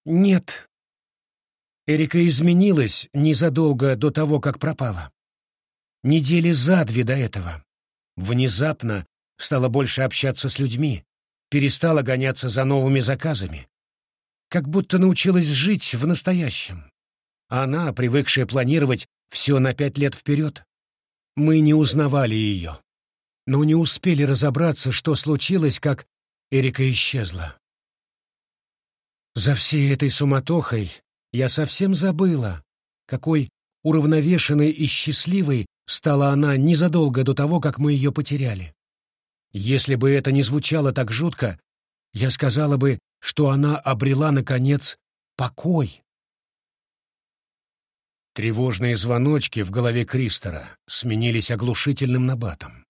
нет. Эрика изменилась незадолго до того, как пропала. Недели за две до этого. Внезапно стала больше общаться с людьми, перестала гоняться за новыми заказами. Как будто научилась жить в настоящем. Она, привыкшая планировать все на пять лет вперед. Мы не узнавали ее, но не успели разобраться, что случилось, как Эрика исчезла. За всей этой суматохой я совсем забыла, какой уравновешенной и счастливой стала она незадолго до того, как мы ее потеряли. Если бы это не звучало так жутко, я сказала бы, что она обрела, наконец, покой. Тревожные звоночки в голове Кристера сменились оглушительным набатом.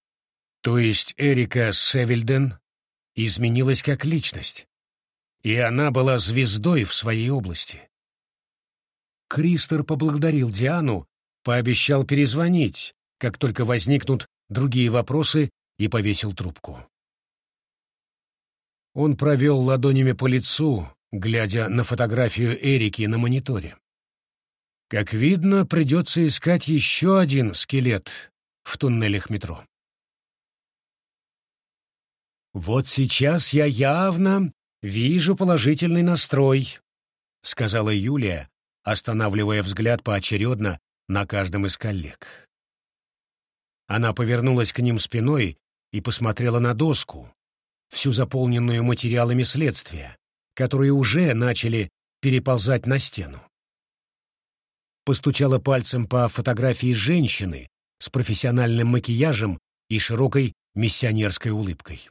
То есть Эрика Севильден изменилась как личность, и она была звездой в своей области. Кристер поблагодарил Диану, пообещал перезвонить, как только возникнут другие вопросы, и повесил трубку. Он провел ладонями по лицу, глядя на фотографию Эрики на мониторе. Как видно, придется искать еще один скелет в туннелях метро. «Вот сейчас я явно вижу положительный настрой», — сказала Юлия, останавливая взгляд поочередно на каждом из коллег. Она повернулась к ним спиной и посмотрела на доску, всю заполненную материалами следствия, которые уже начали переползать на стену. Постучала пальцем по фотографии женщины с профессиональным макияжем и широкой миссионерской улыбкой.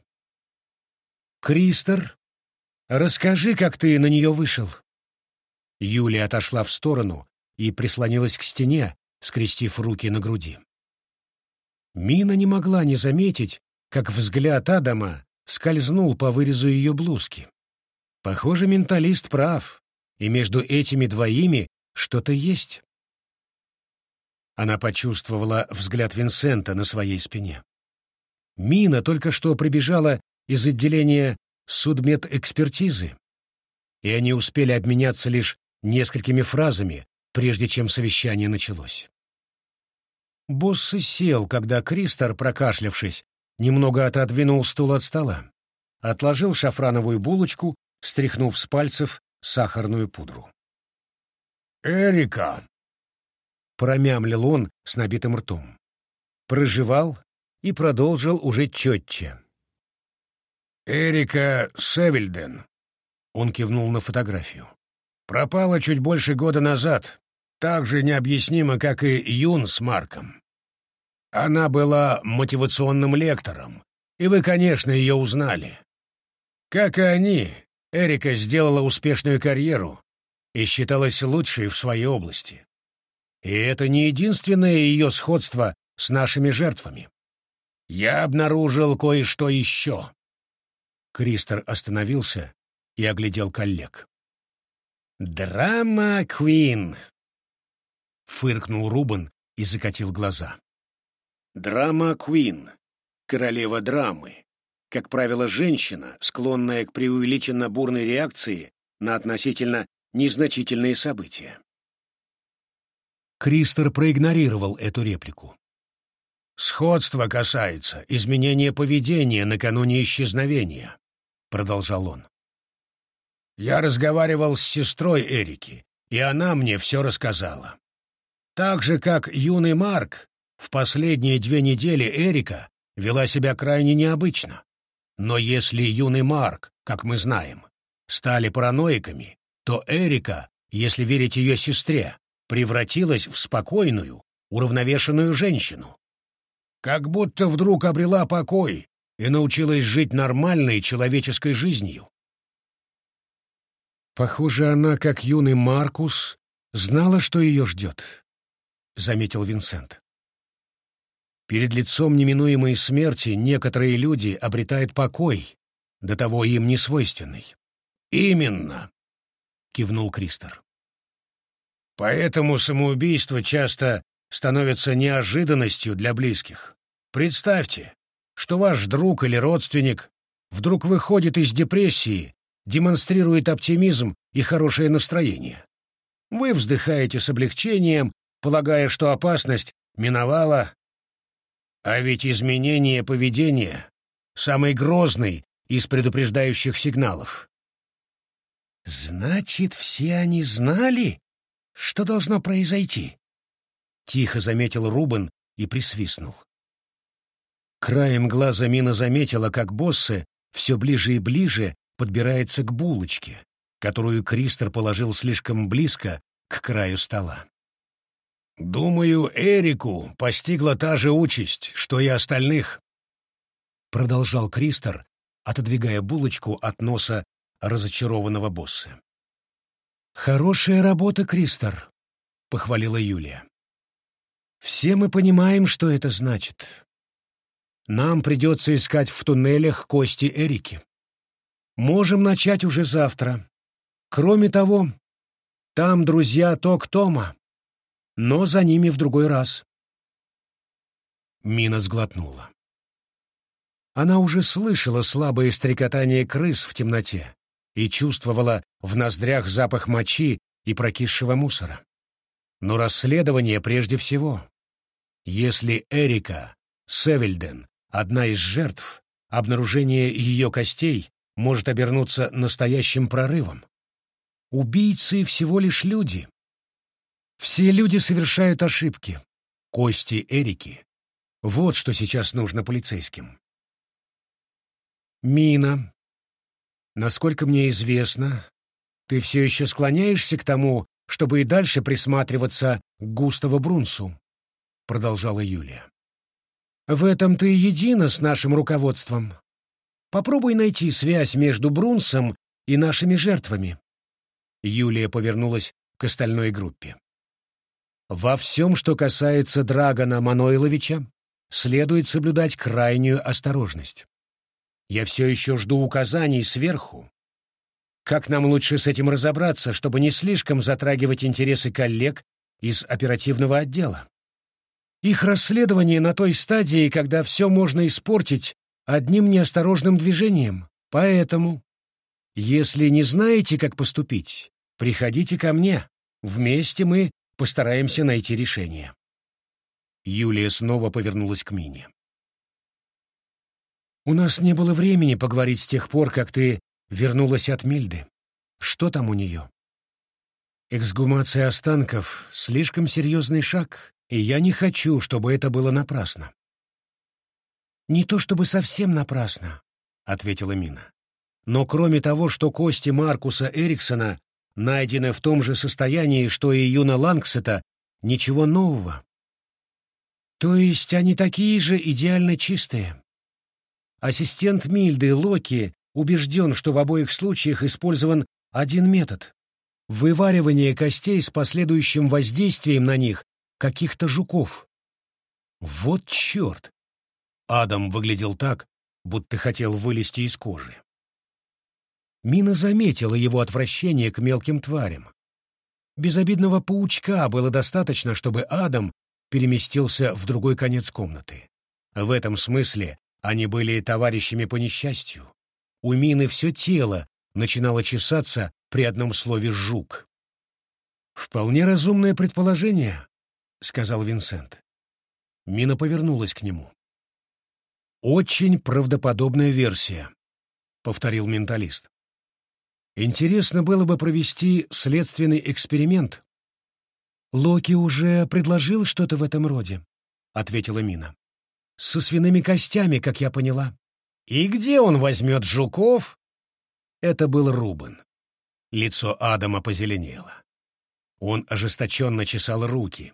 «Кристер, расскажи, как ты на нее вышел». Юлия отошла в сторону и прислонилась к стене, скрестив руки на груди. Мина не могла не заметить, как взгляд Адама скользнул по вырезу ее блузки. Похоже, менталист прав, и между этими двоими что-то есть. Она почувствовала взгляд Винсента на своей спине. Мина только что прибежала из отделения судмедэкспертизы, и они успели обменяться лишь несколькими фразами, прежде чем совещание началось. Босс сел, когда Кристор, прокашлявшись, немного отодвинул стул от стола, отложил шафрановую булочку, стряхнув с пальцев сахарную пудру. «Эрика!» — промямлил он с набитым ртом. Проживал и продолжил уже четче. «Эрика Севильден», — он кивнул на фотографию, — «пропала чуть больше года назад, так же необъяснимо, как и Юн с Марком. Она была мотивационным лектором, и вы, конечно, ее узнали. Как и они, Эрика сделала успешную карьеру и считалась лучшей в своей области. И это не единственное ее сходство с нашими жертвами. Я обнаружил кое-что еще. Кристер остановился и оглядел коллег. «Драма Квин!» — фыркнул Рубен и закатил глаза. «Драма Квин, королева драмы, как правило, женщина, склонная к преувеличенно бурной реакции на относительно незначительные события». Кристер проигнорировал эту реплику. «Сходство касается изменения поведения накануне исчезновения», — продолжал он. «Я разговаривал с сестрой Эрики, и она мне все рассказала. Так же, как юный Марк, в последние две недели Эрика вела себя крайне необычно. Но если юный Марк, как мы знаем, стали параноиками, то Эрика, если верить ее сестре, превратилась в спокойную, уравновешенную женщину. Как будто вдруг обрела покой и научилась жить нормальной человеческой жизнью. Похоже, она, как юный Маркус, знала, что ее ждет, — заметил Винсент. Перед лицом неминуемой смерти некоторые люди обретают покой, до того им не свойственный. «Именно», — кивнул Кристор. «Поэтому самоубийство часто становится неожиданностью для близких. Представьте, что ваш друг или родственник вдруг выходит из депрессии, демонстрирует оптимизм и хорошее настроение. Вы вздыхаете с облегчением, полагая, что опасность миновала, а ведь изменение поведения — самый грозный из предупреждающих сигналов. «Значит, все они знали, что должно произойти?» — тихо заметил Рубен и присвистнул. Краем глаза Мина заметила, как боссы все ближе и ближе подбирается к булочке, которую Кристер положил слишком близко к краю стола. «Думаю, Эрику постигла та же участь, что и остальных», — продолжал Кристер, отодвигая булочку от носа разочарованного босса. «Хорошая работа, Кристер», — похвалила Юлия. «Все мы понимаем, что это значит. Нам придется искать в туннелях кости Эрики. Можем начать уже завтра. Кроме того, там друзья Ток Тома, но за ними в другой раз. Мина сглотнула. Она уже слышала слабое стрекотание крыс в темноте и чувствовала в ноздрях запах мочи и прокисшего мусора. Но расследование прежде всего. Если Эрика Севельден — одна из жертв, обнаружение ее костей может обернуться настоящим прорывом. Убийцы всего лишь люди, все люди совершают ошибки. Кости Эрики. Вот что сейчас нужно полицейским. Мина, насколько мне известно, ты все еще склоняешься к тому, чтобы и дальше присматриваться к Густаву Брунсу, продолжала Юлия. В этом ты едина с нашим руководством. Попробуй найти связь между Брунсом и нашими жертвами. Юлия повернулась к остальной группе. Во всем, что касается Драгона Манойловича, следует соблюдать крайнюю осторожность. Я все еще жду указаний сверху. Как нам лучше с этим разобраться, чтобы не слишком затрагивать интересы коллег из оперативного отдела? Их расследование на той стадии, когда все можно испортить одним неосторожным движением. Поэтому, если не знаете, как поступить, приходите ко мне. Вместе мы Постараемся найти решение. Юлия снова повернулась к Мине. «У нас не было времени поговорить с тех пор, как ты вернулась от Мильды. Что там у нее?» «Эксгумация останков — слишком серьезный шаг, и я не хочу, чтобы это было напрасно». «Не то чтобы совсем напрасно», — ответила Мина. «Но кроме того, что кости Маркуса Эриксона найдены в том же состоянии, что и Юна Лангсета, ничего нового. То есть они такие же идеально чистые. Ассистент Мильды Локи убежден, что в обоих случаях использован один метод — вываривание костей с последующим воздействием на них каких-то жуков. Вот черт! Адам выглядел так, будто хотел вылезти из кожи. Мина заметила его отвращение к мелким тварям. Безобидного паучка было достаточно, чтобы Адам переместился в другой конец комнаты. В этом смысле они были товарищами по несчастью. У Мины все тело начинало чесаться при одном слове «жук». «Вполне разумное предположение», — сказал Винсент. Мина повернулась к нему. «Очень правдоподобная версия», — повторил менталист. Интересно было бы провести следственный эксперимент. Локи уже предложил что-то в этом роде, ответила Мина. Со свиными костями, как я поняла. И где он возьмет жуков? Это был Рубен. Лицо Адама позеленело. Он ожесточенно чесал руки.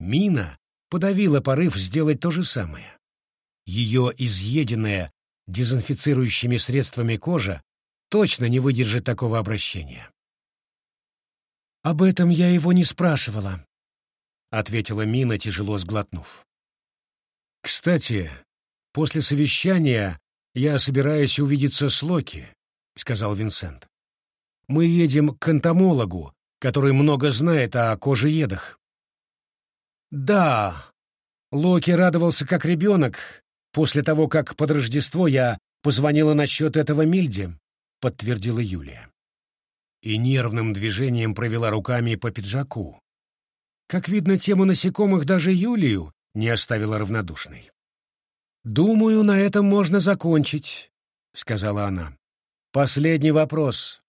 Мина подавила порыв сделать то же самое. Ее изъеденная дезинфицирующими средствами кожа точно не выдержит такого обращения. «Об этом я его не спрашивала», — ответила Мина, тяжело сглотнув. «Кстати, после совещания я собираюсь увидеться с Локи», — сказал Винсент. «Мы едем к энтомологу, который много знает о кожеедах». «Да», — Локи радовался как ребенок после того, как под Рождество я позвонила насчет этого Мильде», — подтвердила Юлия. И нервным движением провела руками по пиджаку. Как видно, тему насекомых даже Юлию не оставила равнодушной. «Думаю, на этом можно закончить», — сказала она. «Последний вопрос.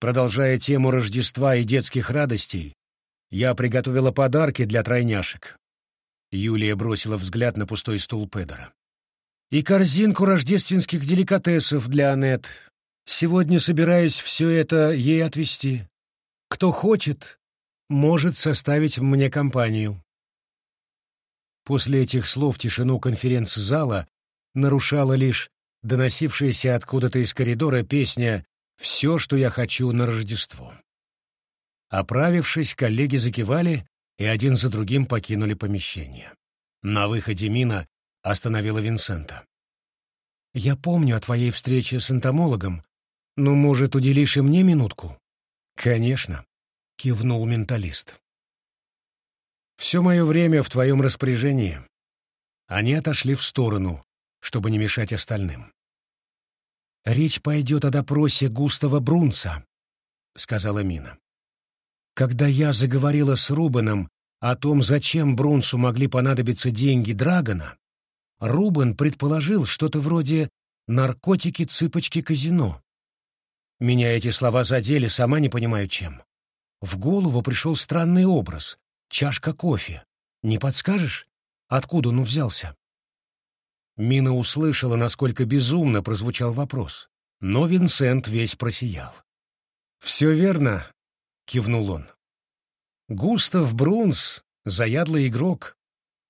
Продолжая тему Рождества и детских радостей, я приготовила подарки для тройняшек». Юлия бросила взгляд на пустой стул Педора. «И корзинку рождественских деликатесов для Аннет. Сегодня собираюсь все это ей отвезти. Кто хочет, может составить мне компанию». После этих слов тишину конференц-зала нарушала лишь доносившаяся откуда-то из коридора песня «Все, что я хочу на Рождество». Оправившись, коллеги закивали и один за другим покинули помещение. На выходе Мина остановила Винсента. «Я помню о твоей встрече с энтомологом, но, может, уделишь и мне минутку?» «Конечно», — кивнул менталист. Все мое время в твоем распоряжении. Они отошли в сторону, чтобы не мешать остальным. Речь пойдет о допросе Густава Брунца, сказала Мина. Когда я заговорила с Рубеном о том, зачем Брунцу могли понадобиться деньги Драгона, Рубен предположил что-то вроде «наркотики цыпочки казино». Меня эти слова задели, сама не понимаю чем. В голову пришел странный образ, Чашка кофе. Не подскажешь, откуда он взялся?» Мина услышала, насколько безумно прозвучал вопрос, но Винсент весь просиял. «Все верно», — кивнул он. «Густав Брунс — заядлый игрок».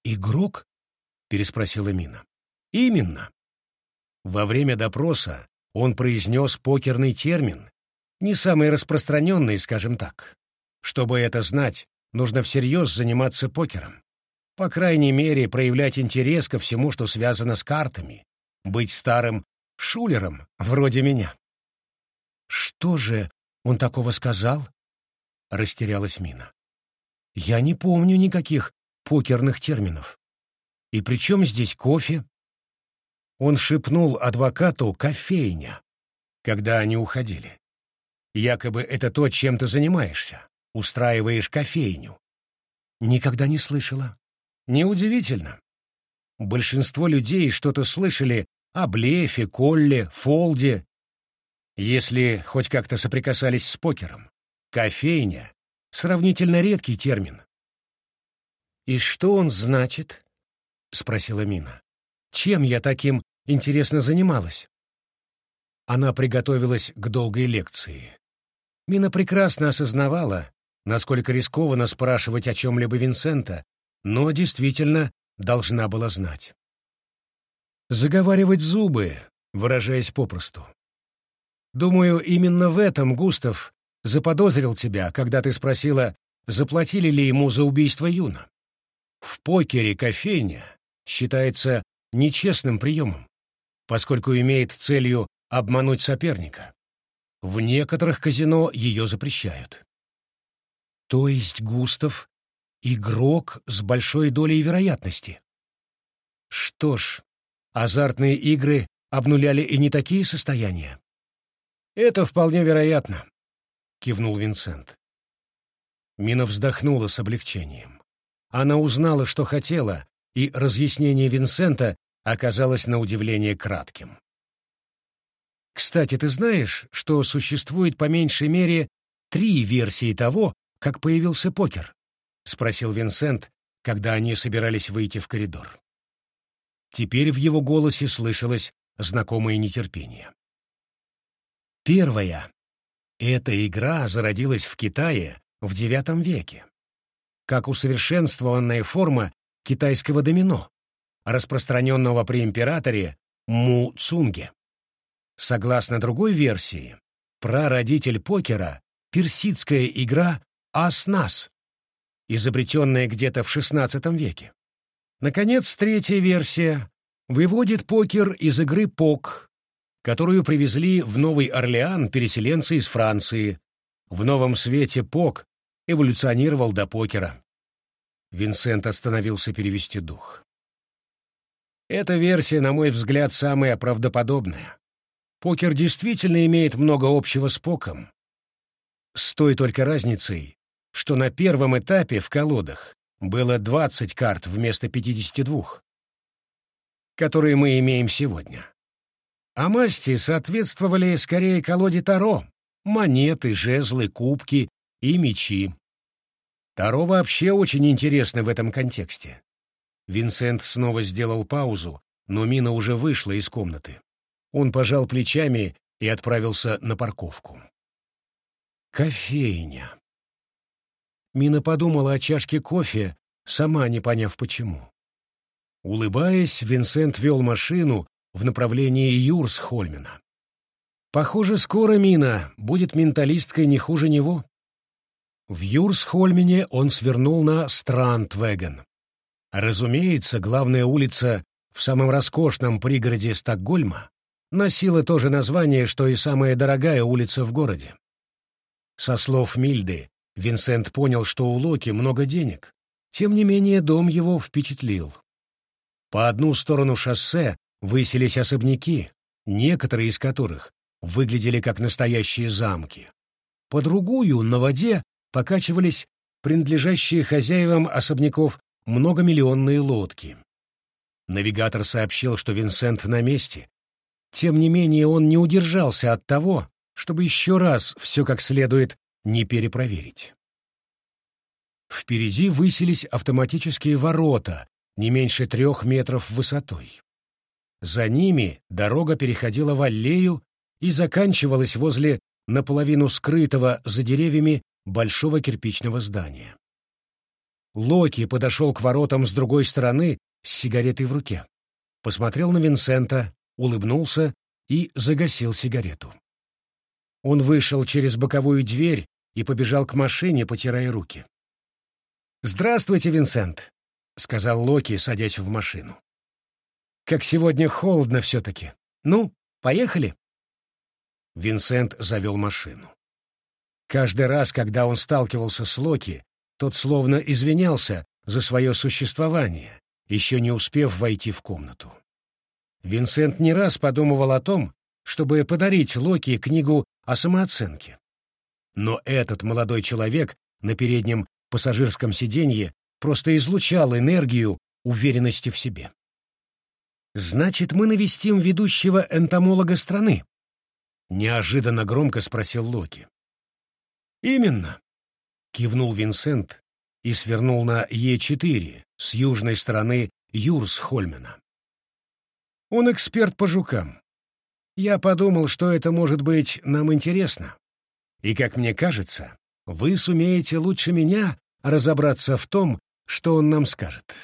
«Игрок?» — переспросила Мина. «Именно. Во время допроса он произнес покерный термин, не самый распространенный, скажем так. Чтобы это знать, нужно всерьез заниматься покером. По крайней мере, проявлять интерес ко всему, что связано с картами. Быть старым шулером, вроде меня. «Что же он такого сказал?» — растерялась Мина. «Я не помню никаких покерных терминов. И при чем здесь кофе?» Он шепнул адвокату «кофейня», когда они уходили. Якобы это то, чем ты занимаешься устраиваешь кофейню. Никогда не слышала. Неудивительно. Большинство людей что-то слышали о блефе, колле, фолде, если хоть как-то соприкасались с покером. Кофейня — сравнительно редкий термин. «И что он значит?» — спросила Мина. «Чем я таким, интересно, занималась?» Она приготовилась к долгой лекции. Мина прекрасно осознавала, насколько рискованно спрашивать о чем-либо Винсента, но действительно должна была знать. Заговаривать зубы, выражаясь попросту. Думаю, именно в этом Густав заподозрил тебя, когда ты спросила, заплатили ли ему за убийство Юна. В покере кофейня считается нечестным приемом, поскольку имеет целью обмануть соперника. В некоторых казино ее запрещают. То есть Густав — игрок с большой долей вероятности. Что ж, азартные игры обнуляли и не такие состояния. Это вполне вероятно, — кивнул Винсент. Мина вздохнула с облегчением. Она узнала, что хотела, и разъяснение Винсента оказалось на удивление кратким. Кстати, ты знаешь, что существует по меньшей мере три версии того, как появился покер?» — спросил Винсент, когда они собирались выйти в коридор. Теперь в его голосе слышалось знакомое нетерпение. Первая. Эта игра зародилась в Китае в IX веке, как усовершенствованная форма китайского домино, распространенного при императоре Му Цунге. Согласно другой версии, прародитель покера — персидская игра Ас-Нас, изобретенная где-то в XVI веке. Наконец, третья версия выводит покер из игры Пок, которую привезли в Новый Орлеан переселенцы из Франции. В новом свете Пок эволюционировал до покера. Винсент остановился перевести дух. Эта версия, на мой взгляд, самая правдоподобная. Покер действительно имеет много общего с поком. С той только разницей, что на первом этапе в колодах было 20 карт вместо 52, которые мы имеем сегодня. А масти соответствовали скорее колоде Таро, монеты, жезлы, кубки и мечи. Таро вообще очень интересно в этом контексте. Винсент снова сделал паузу, но Мина уже вышла из комнаты. Он пожал плечами и отправился на парковку. Кофейня. Мина подумала о чашке кофе, сама не поняв почему. Улыбаясь, Винсент вел машину в направлении Юрсхольмена. Похоже, скоро Мина будет менталисткой не хуже него. В Юрсхольмене он свернул на Страндвеген. Разумеется, главная улица в самом роскошном пригороде Стокгольма носила то же название, что и самая дорогая улица в городе. Со слов Мильды, Винсент понял, что у Локи много денег. Тем не менее, дом его впечатлил. По одну сторону шоссе высились особняки, некоторые из которых выглядели как настоящие замки. По другую, на воде, покачивались принадлежащие хозяевам особняков многомиллионные лодки. Навигатор сообщил, что Винсент на месте. Тем не менее, он не удержался от того, чтобы еще раз все как следует не перепроверить. Впереди высились автоматические ворота, не меньше трех метров высотой. За ними дорога переходила в аллею и заканчивалась возле наполовину скрытого за деревьями большого кирпичного здания. Локи подошел к воротам с другой стороны с сигаретой в руке. Посмотрел на Винсента, улыбнулся и загасил сигарету. Он вышел через боковую дверь и побежал к машине, потирая руки. «Здравствуйте, Винсент», — сказал Локи, садясь в машину. «Как сегодня холодно все-таки. Ну, поехали?» Винсент завел машину. Каждый раз, когда он сталкивался с Локи, тот словно извинялся за свое существование, еще не успев войти в комнату. Винсент не раз подумывал о том, чтобы подарить Локи книгу о самооценке. Но этот молодой человек на переднем пассажирском сиденье просто излучал энергию уверенности в себе. «Значит, мы навестим ведущего энтомолога страны?» — неожиданно громко спросил Локи. «Именно», — кивнул Винсент и свернул на Е4 с южной стороны Юрсхольмена. «Он эксперт по жукам. Я подумал, что это может быть нам интересно. И, как мне кажется, вы сумеете лучше меня разобраться в том, что он нам скажет.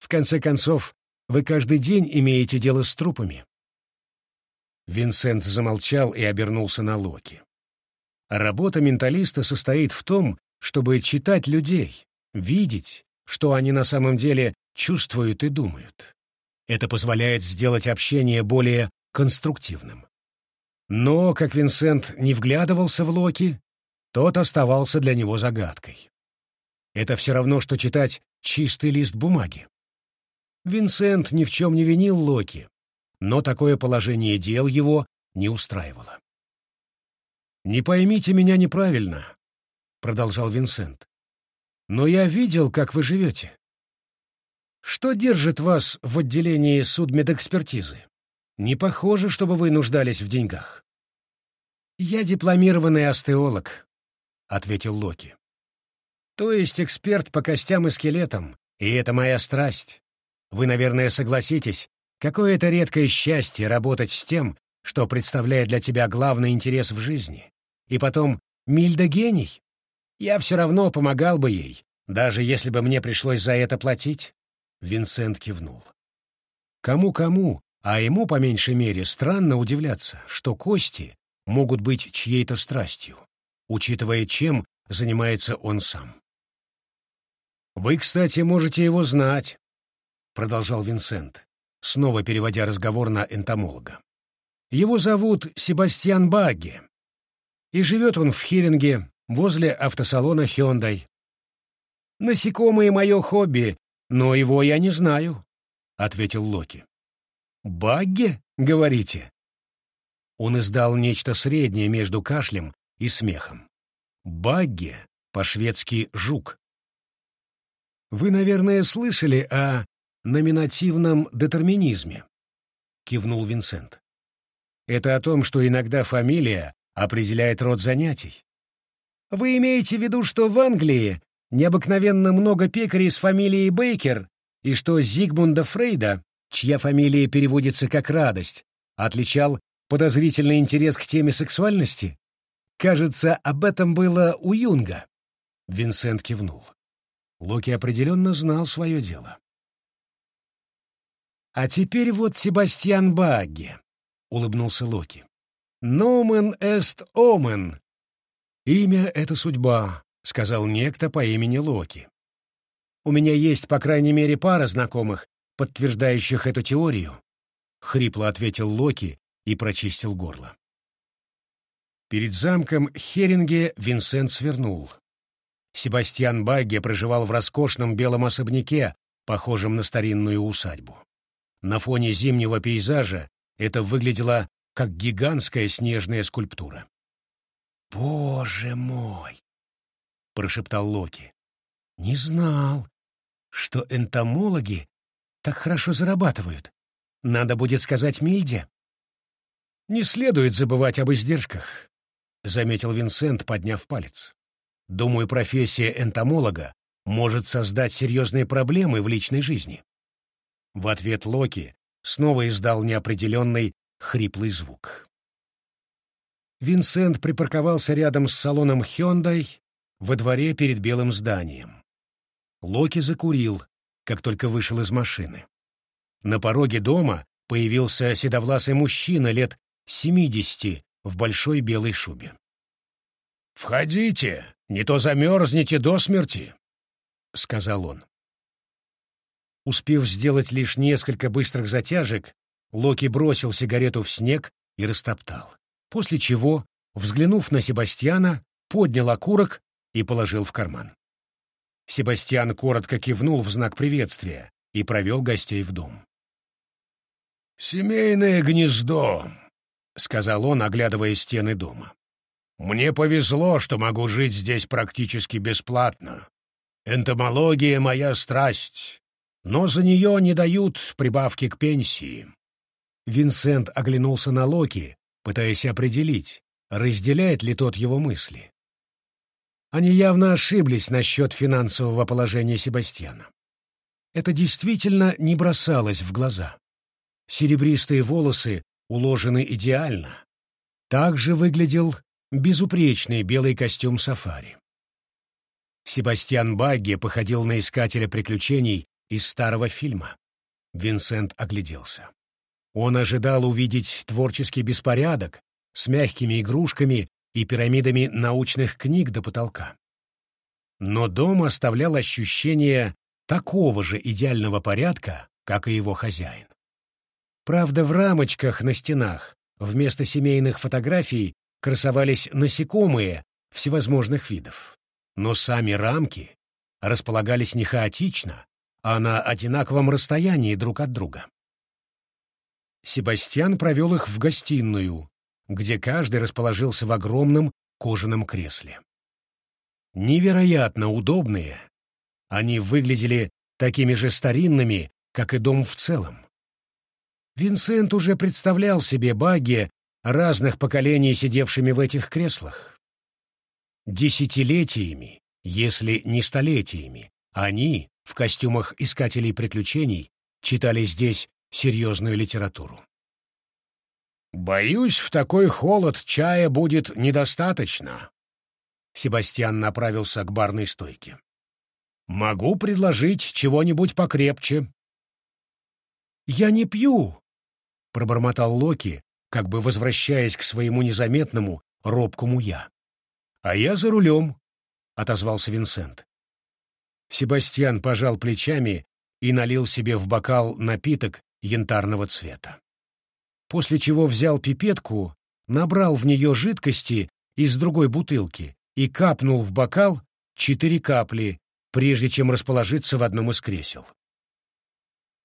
В конце концов, вы каждый день имеете дело с трупами. Винсент замолчал и обернулся на Локи. Работа менталиста состоит в том, чтобы читать людей, видеть, что они на самом деле чувствуют и думают. Это позволяет сделать общение более конструктивным. Но, как Винсент не вглядывался в Локи, тот оставался для него загадкой. Это все равно, что читать чистый лист бумаги. Винсент ни в чем не винил Локи, но такое положение дел его не устраивало. «Не поймите меня неправильно», — продолжал Винсент, — «но я видел, как вы живете. Что держит вас в отделении судмедэкспертизы? Не похоже, чтобы вы нуждались в деньгах». «Я дипломированный остеолог», — ответил Локи. «То есть эксперт по костям и скелетам, И это моя страсть. Вы, наверное, согласитесь, какое это редкое счастье работать с тем, что представляет для тебя главный интерес в жизни. И потом, Мильда гений. Я все равно помогал бы ей, даже если бы мне пришлось за это платить. Винсент кивнул. Кому-кому, а ему, по меньшей мере, странно удивляться, что кости могут быть чьей-то страстью, учитывая, чем занимается он сам. «Вы, кстати, можете его знать», — продолжал Винсент, снова переводя разговор на энтомолога. «Его зовут Себастьян Багги, и живет он в Хиринге, возле автосалона Hyundai. Насекомые — мое хобби, но его я не знаю», — ответил Локи. «Багги, говорите?» Он издал нечто среднее между кашлем и смехом. «Багги» по-шведски «жук». Вы, наверное, слышали о номинативном детерминизме, кивнул Винсент. Это о том, что иногда фамилия определяет род занятий. Вы имеете в виду, что в Англии необыкновенно много пекарей с фамилией Бейкер, и что Зигмунда Фрейда, чья фамилия переводится как «радость», отличал подозрительный интерес к теме сексуальности? Кажется, об этом было у Юнга. Винсент кивнул. Локи определенно знал свое дело. «А теперь вот Себастьян Багги», — улыбнулся Локи. «Номен эст омен». «Имя — это судьба», — сказал некто по имени Локи. «У меня есть, по крайней мере, пара знакомых, подтверждающих эту теорию», — хрипло ответил Локи и прочистил горло. Перед замком Херинге Винсент свернул. Себастьян Багге проживал в роскошном белом особняке, похожем на старинную усадьбу. На фоне зимнего пейзажа это выглядело как гигантская снежная скульптура. «Боже мой!» — прошептал Локи. «Не знал, что энтомологи так хорошо зарабатывают. Надо будет сказать Мильде». «Не следует забывать об издержках», — заметил Винсент, подняв палец. Думаю, профессия энтомолога может создать серьезные проблемы в личной жизни. В ответ Локи снова издал неопределенный хриплый звук. Винсент припарковался рядом с салоном Hyundai во дворе перед белым зданием. Локи закурил, как только вышел из машины. На пороге дома появился седовласый мужчина лет семидесяти в большой белой шубе. «Входите, не то замерзнете до смерти», — сказал он. Успев сделать лишь несколько быстрых затяжек, Локи бросил сигарету в снег и растоптал, после чего, взглянув на Себастьяна, поднял окурок и положил в карман. Себастьян коротко кивнул в знак приветствия и провел гостей в дом. «Семейное гнездо», — сказал он, оглядывая стены дома. Мне повезло, что могу жить здесь практически бесплатно. Энтомология — моя страсть, но за нее не дают прибавки к пенсии». Винсент оглянулся на Локи, пытаясь определить, разделяет ли тот его мысли. Они явно ошиблись насчет финансового положения Себастьяна. Это действительно не бросалось в глаза. Серебристые волосы уложены идеально. Так же выглядел безупречный белый костюм сафари. Себастьян Багги походил на искателя приключений из старого фильма. Винсент огляделся. Он ожидал увидеть творческий беспорядок с мягкими игрушками и пирамидами научных книг до потолка. Но дом оставлял ощущение такого же идеального порядка, как и его хозяин. Правда, в рамочках на стенах вместо семейных фотографий красовались насекомые всевозможных видов. Но сами рамки располагались не хаотично, а на одинаковом расстоянии друг от друга. Себастьян провел их в гостиную, где каждый расположился в огромном кожаном кресле. Невероятно удобные, они выглядели такими же старинными, как и дом в целом. Винсент уже представлял себе баги разных поколений, сидевшими в этих креслах. Десятилетиями, если не столетиями, они, в костюмах искателей приключений читали здесь серьезную литературу. «Боюсь, в такой холод чая будет недостаточно». Себастьян направился к барной стойке. «Могу предложить чего-нибудь покрепче». «Я не пью», — пробормотал Локи, как бы возвращаясь к своему незаметному, робкому «я». «А я за рулем», — отозвался Винсент. Себастьян пожал плечами и налил себе в бокал напиток янтарного цвета. После чего взял пипетку, набрал в нее жидкости из другой бутылки и капнул в бокал четыре капли, прежде чем расположиться в одном из кресел.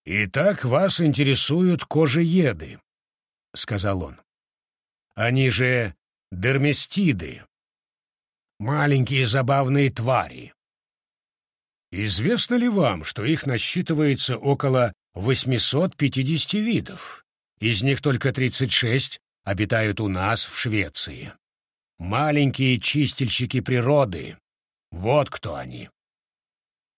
«Итак, вас интересуют кожееды», — сказал он. «Они же дерместиды, маленькие забавные твари. Известно ли вам, что их насчитывается около 850 видов? Из них только 36 обитают у нас в Швеции. Маленькие чистильщики природы. Вот кто они.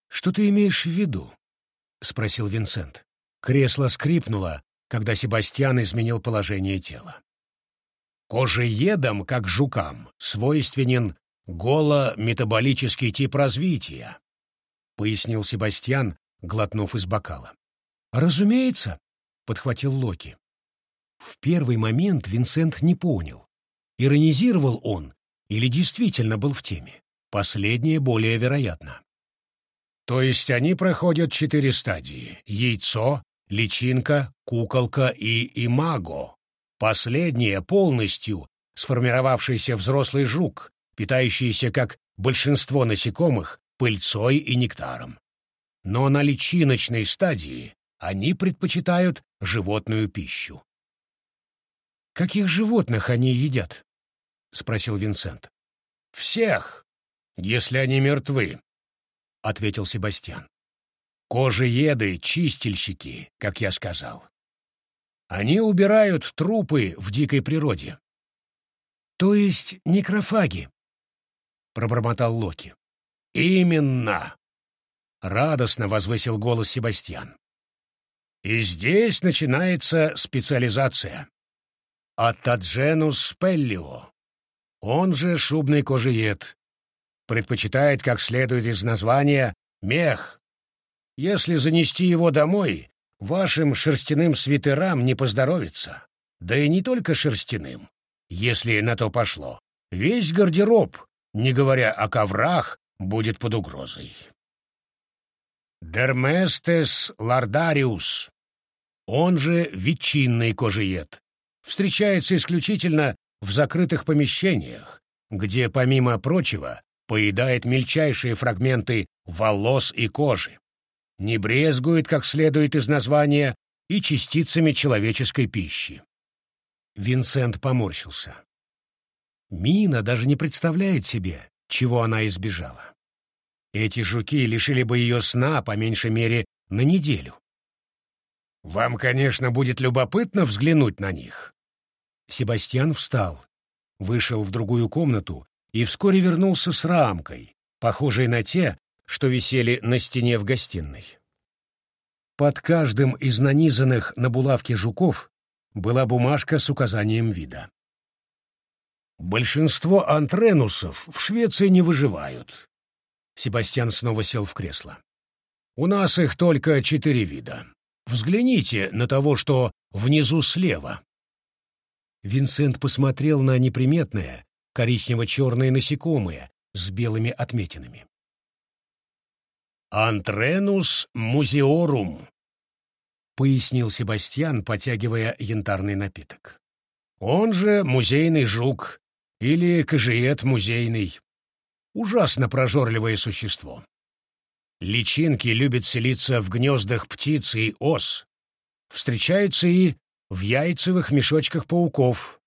«Что ты имеешь в виду?» — спросил Винсент. Кресло скрипнуло, когда Себастьян изменил положение тела. Кожеедам, как жукам, свойственен голометаболический тип развития, — пояснил Себастьян, глотнув из бокала. «Разумеется», — подхватил Локи. В первый момент Винсент не понял, иронизировал он или действительно был в теме. Последнее более вероятно. То есть они проходят четыре стадии — яйцо, личинка, куколка и имаго. Последнее полностью сформировавшийся взрослый жук, питающийся, как большинство насекомых, пыльцой и нектаром. Но на личиночной стадии они предпочитают животную пищу. «Каких животных они едят?» — спросил Винсент. «Всех, если они мертвы», — ответил Себастьян. «Кожееды — чистильщики, как я сказал. Они убирают трупы в дикой природе». «То есть некрофаги?» — пробормотал Локи. «Именно!» — радостно возвысил голос Себастьян. «И здесь начинается специализация. Атадженус пеллио, он же шубный кожеед, предпочитает, как следует из названия, мех. Если занести его домой, вашим шерстяным свитерам не поздоровится. Да и не только шерстяным, если на то пошло. Весь гардероб, не говоря о коврах, будет под угрозой. Дерместес лардариус, он же ветчинный кожеед, встречается исключительно в закрытых помещениях, где, помимо прочего, поедает мельчайшие фрагменты волос и кожи, не брезгует, как следует из названия, и частицами человеческой пищи. Винсент поморщился. Мина даже не представляет себе, чего она избежала. Эти жуки лишили бы ее сна, по меньшей мере, на неделю. Вам, конечно, будет любопытно взглянуть на них. Себастьян встал, вышел в другую комнату и вскоре вернулся с рамкой, похожей на те, что висели на стене в гостиной. Под каждым из нанизанных на булавки жуков была бумажка с указанием вида. Большинство антренусов в Швеции не выживают. Себастьян снова сел в кресло. У нас их только четыре вида. Взгляните на того, что внизу слева. Винсент посмотрел на неприметное, коричнево-черное насекомое с белыми отметинами. «Антренус музеорум», — пояснил Себастьян, потягивая янтарный напиток. «Он же музейный жук, или кожиет музейный. Ужасно прожорливое существо. Личинки любят селиться в гнездах птиц и ос. Встречаются и в яйцевых мешочках пауков,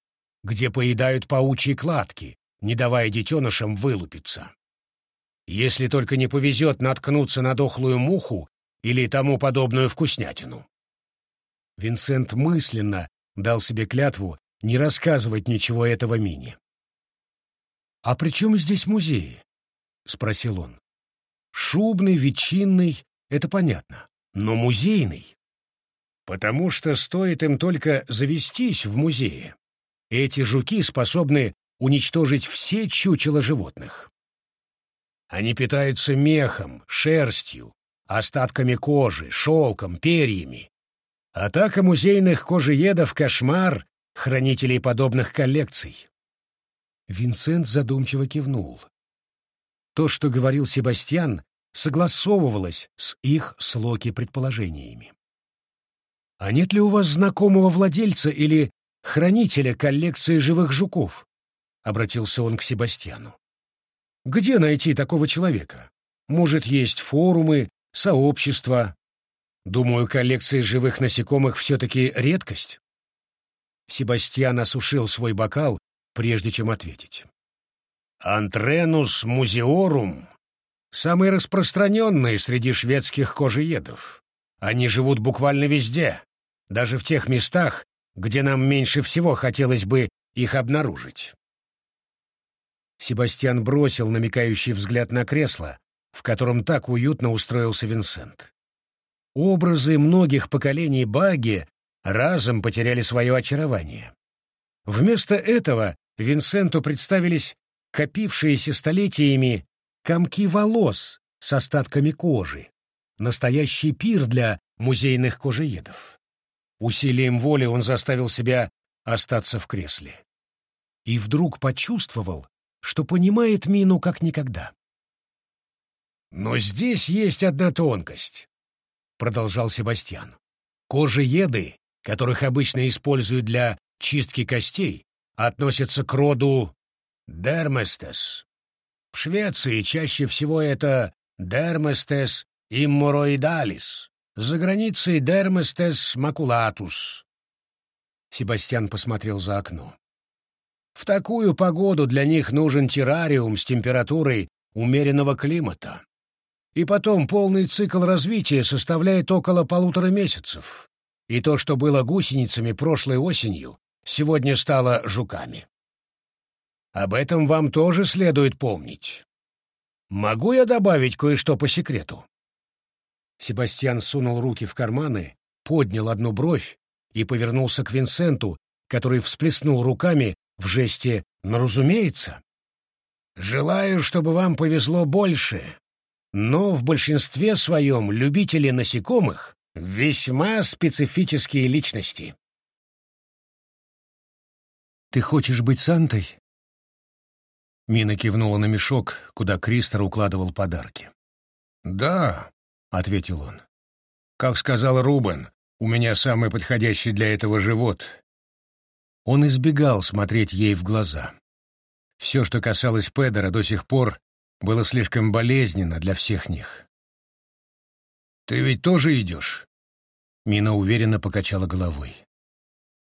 где поедают паучьи кладки, не давая детенышам вылупиться. Если только не повезет наткнуться на дохлую муху или тому подобную вкуснятину. Винсент мысленно дал себе клятву не рассказывать ничего этого Мине. «А при чем здесь музеи?» — спросил он. «Шубный, ветчинный это понятно, но музейный. Потому что стоит им только завестись в музее. Эти жуки способны уничтожить все чучела животных. Они питаются мехом, шерстью, остатками кожи, шелком, перьями. Атака музейных кожеедов — кошмар хранителей подобных коллекций. Винсент задумчиво кивнул. То, что говорил Себастьян, согласовывалось с их с Локи предположениями. «А нет ли у вас знакомого владельца или хранителя коллекции живых жуков?» — обратился он к Себастьяну. «Где найти такого человека? Может, есть форумы, сообщества? Думаю, коллекция живых насекомых все-таки редкость». Себастьян осушил свой бокал, прежде чем ответить. «Антренус музеорум — самые распространенные среди шведских кожеедов. Они живут буквально везде, даже в тех местах, где нам меньше всего хотелось бы их обнаружить». Себастьян бросил намекающий взгляд на кресло, в котором так уютно устроился Винсент. Образы многих поколений Баги разом потеряли свое очарование. Вместо этого Винсенту представились копившиеся столетиями комки волос с остатками кожи, настоящий пир для музейных кожеедов. Усилием воли он заставил себя остаться в кресле. И вдруг почувствовал, что понимает Мину как никогда. «Но здесь есть одна тонкость», — продолжал Себастьян. «Кожееды которых обычно используют для чистки костей, относятся к роду Дерместес. В Швеции чаще всего это Дерместес иммороидалис, за границей Дерместес макулатус. Себастьян посмотрел за окно. В такую погоду для них нужен террариум с температурой умеренного климата. И потом полный цикл развития составляет около полутора месяцев и то, что было гусеницами прошлой осенью, сегодня стало жуками. Об этом вам тоже следует помнить. Могу я добавить кое-что по секрету?» Себастьян сунул руки в карманы, поднял одну бровь и повернулся к Винсенту, который всплеснул руками в жесте «ну, разумеется». «Желаю, чтобы вам повезло больше, но в большинстве своем любители насекомых Весьма специфические личности. «Ты хочешь быть Сантой?» Мина кивнула на мешок, куда Кристор укладывал подарки. «Да», — ответил он. «Как сказал Рубен, у меня самый подходящий для этого живот». Он избегал смотреть ей в глаза. Все, что касалось Педера до сих пор, было слишком болезненно для всех них. «Ты ведь тоже идешь?» Мина уверенно покачала головой.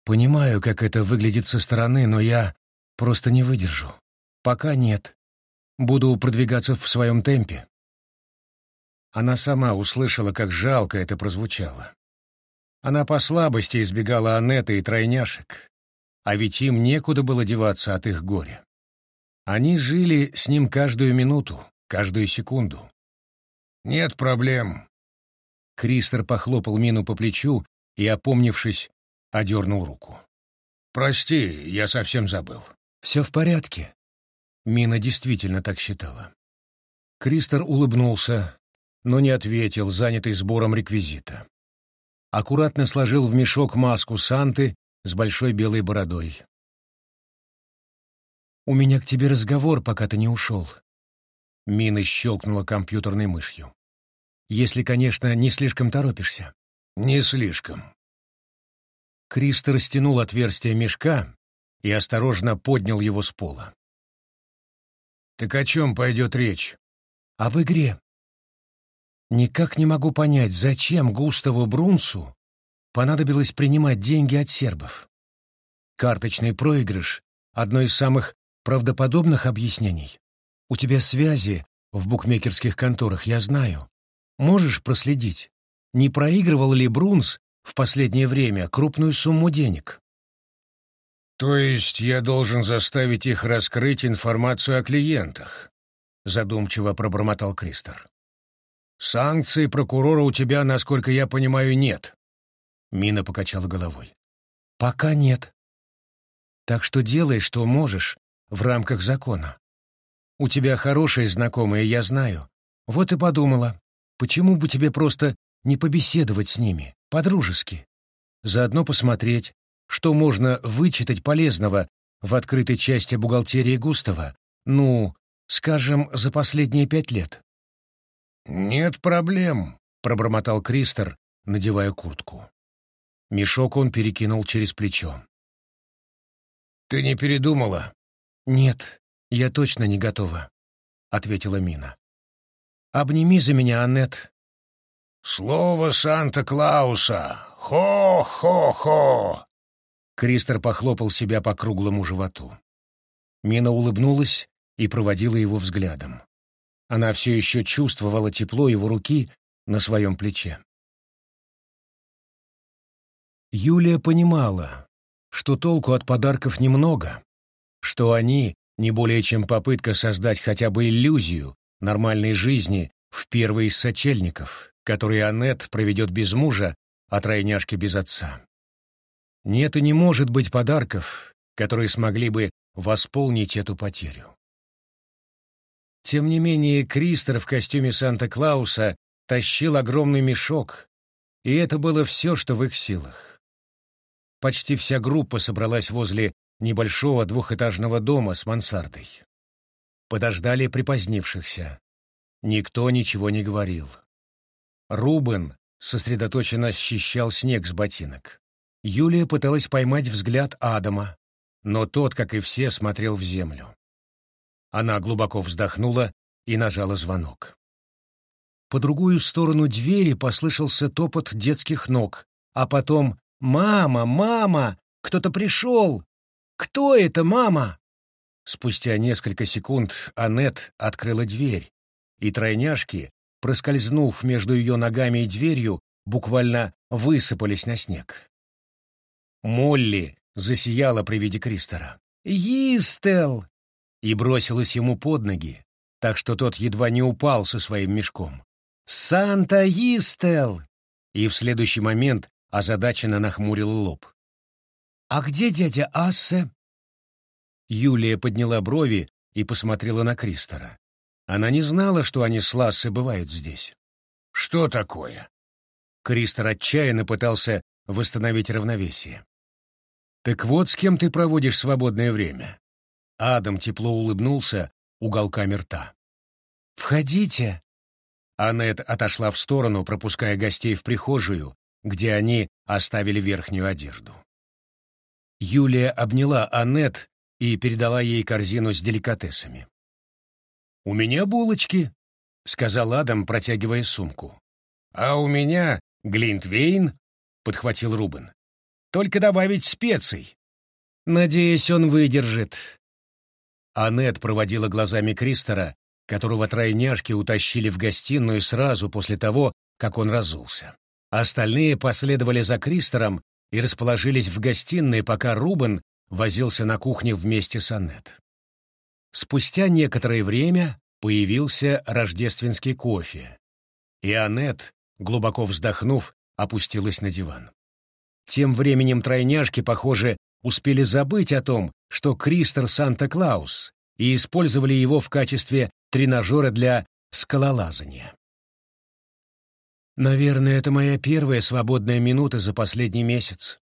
«Понимаю, как это выглядит со стороны, но я просто не выдержу. Пока нет. Буду продвигаться в своем темпе». Она сама услышала, как жалко это прозвучало. Она по слабости избегала Анетты и тройняшек, а ведь им некуда было деваться от их горя. Они жили с ним каждую минуту, каждую секунду. «Нет проблем», Кристер похлопал Мину по плечу и, опомнившись, одернул руку. «Прости, я совсем забыл». «Все в порядке». Мина действительно так считала. Кристер улыбнулся, но не ответил, занятый сбором реквизита. Аккуратно сложил в мешок маску Санты с большой белой бородой. «У меня к тебе разговор, пока ты не ушел». Мина щелкнула компьютерной мышью. Если, конечно, не слишком торопишься. Не слишком. Кристо растянул отверстие мешка и осторожно поднял его с пола. «Так о чем пойдет речь?» «Об игре. Никак не могу понять, зачем Густаву Брунсу понадобилось принимать деньги от сербов. Карточный проигрыш — одно из самых правдоподобных объяснений. У тебя связи в букмекерских конторах, я знаю. Можешь проследить, не проигрывал ли Брунс в последнее время крупную сумму денег? То есть я должен заставить их раскрыть информацию о клиентах? Задумчиво пробормотал Кристер. Санкций прокурора у тебя, насколько я понимаю, нет. Мина покачала головой. Пока нет. Так что делай, что можешь, в рамках закона. У тебя хорошие знакомые, я знаю. Вот и подумала, почему бы тебе просто не побеседовать с ними, по-дружески. Заодно посмотреть, что можно вычитать полезного в открытой части бухгалтерии Густава, ну, скажем, за последние пять лет. «Нет проблем», — пробормотал Кристер, надевая куртку. Мешок он перекинул через плечо. «Ты не передумала?» «Нет, я точно не готова», — ответила Мина. «Обними за меня, Аннет». «Слово Санта-Клауса! Хо-хо-хо!» Кристер похлопал себя по круглому животу. Мина улыбнулась и проводила его взглядом. Она все еще чувствовала тепло его руки на своем плече. Юлия понимала, что толку от подарков немного, что они не более чем попытка создать хотя бы иллюзию нормальной жизни в первой из сочельников, которые Аннет проведет без мужа, а тройняшки без отца. Нет и не может быть подарков, которые смогли бы восполнить эту потерю. Тем не менее, Кристер в костюме Санта-Клауса тащил огромный мешок, и это было все, что в их силах. Почти вся группа собралась возле небольшого двухэтажного дома с мансардой. Подождали припозднившихся. Никто ничего не говорил. Рубен сосредоточенно счищал снег с ботинок. Юлия пыталась поймать взгляд Адама, но тот, как и все, смотрел в землю. Она глубоко вздохнула и нажала звонок. По другую сторону двери послышался топот детских ног, а потом «Мама! Мама! Кто-то пришел! Кто это, мама?» Спустя несколько секунд Аннет открыла дверь, и тройняшки, проскользнув между ее ногами и дверью, буквально высыпались на снег. Молли засияла при виде Кристера. «Истел!» и бросилась ему под ноги, так что тот едва не упал со своим мешком. «Санта-Истел!» и в следующий момент озадаченно нахмурил лоб. «А где дядя Ассе?» Юлия подняла брови и посмотрела на Кристера. Она не знала, что они с Лассе бывают здесь. «Что такое?» Кристер отчаянно пытался восстановить равновесие. «Так вот с кем ты проводишь свободное время?» Адам тепло улыбнулся уголками рта. «Входите!» Аннет отошла в сторону, пропуская гостей в прихожую, где они оставили верхнюю одежду. Юлия обняла Аннет и передала ей корзину с деликатесами. «У меня булочки», — сказал Адам, протягивая сумку. «А у меня глинтвейн», — подхватил Рубен. Только добавить специй. Надеюсь, он выдержит. Аннет проводила глазами Кристера, которого тройняшки утащили в гостиную сразу после того, как он разулся. Остальные последовали за Кристером и расположились в гостиной, пока Рубен возился на кухне вместе с Аннет. Спустя некоторое время появился рождественский кофе, и Аннет, глубоко вздохнув, опустилась на диван. Тем временем тройняшки, похоже, успели забыть о том, что Кристер Санта-Клаус, и использовали его в качестве тренажера для скалолазания. «Наверное, это моя первая свободная минута за последний месяц».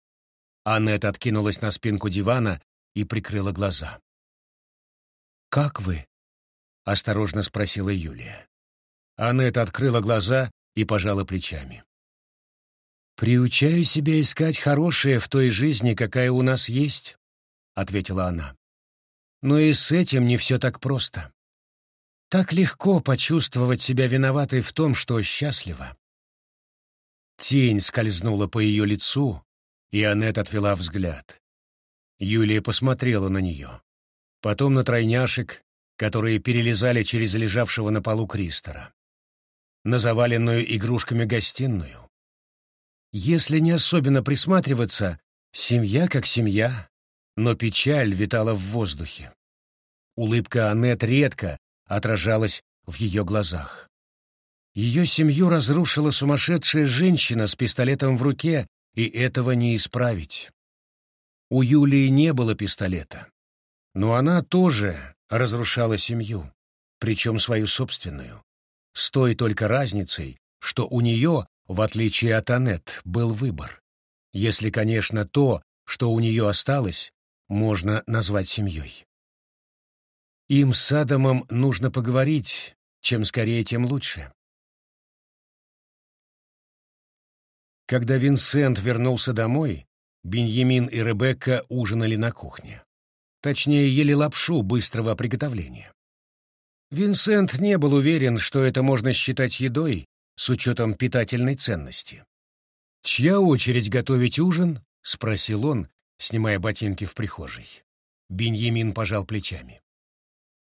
Аннет откинулась на спинку дивана и прикрыла глаза. «Как вы?» — осторожно спросила Юлия. Аннет открыла глаза и пожала плечами. «Приучаю себя искать хорошее в той жизни, какая у нас есть», — ответила она. «Но и с этим не все так просто. Так легко почувствовать себя виноватой в том, что счастлива». Тень скользнула по ее лицу, и Аннет отвела взгляд. Юлия посмотрела на нее, потом на тройняшек, которые перелезали через лежавшего на полу Кристера, на заваленную игрушками гостиную, если не особенно присматриваться, семья как семья, но печаль витала в воздухе. Улыбка Аннет редко отражалась в ее глазах. Ее семью разрушила сумасшедшая женщина с пистолетом в руке, и этого не исправить. У Юлии не было пистолета, но она тоже разрушала семью, причем свою собственную, с той только разницей, что у нее, в отличие от Аннет, был выбор. Если, конечно, то, что у нее осталось, можно назвать семьей. Им с Адамом нужно поговорить, чем скорее, тем лучше. Когда Винсент вернулся домой, Беньямин и Ребекка ужинали на кухне. Точнее, ели лапшу быстрого приготовления. Винсент не был уверен, что это можно считать едой с учетом питательной ценности. «Чья очередь готовить ужин?» — спросил он, снимая ботинки в прихожей. Беньямин пожал плечами.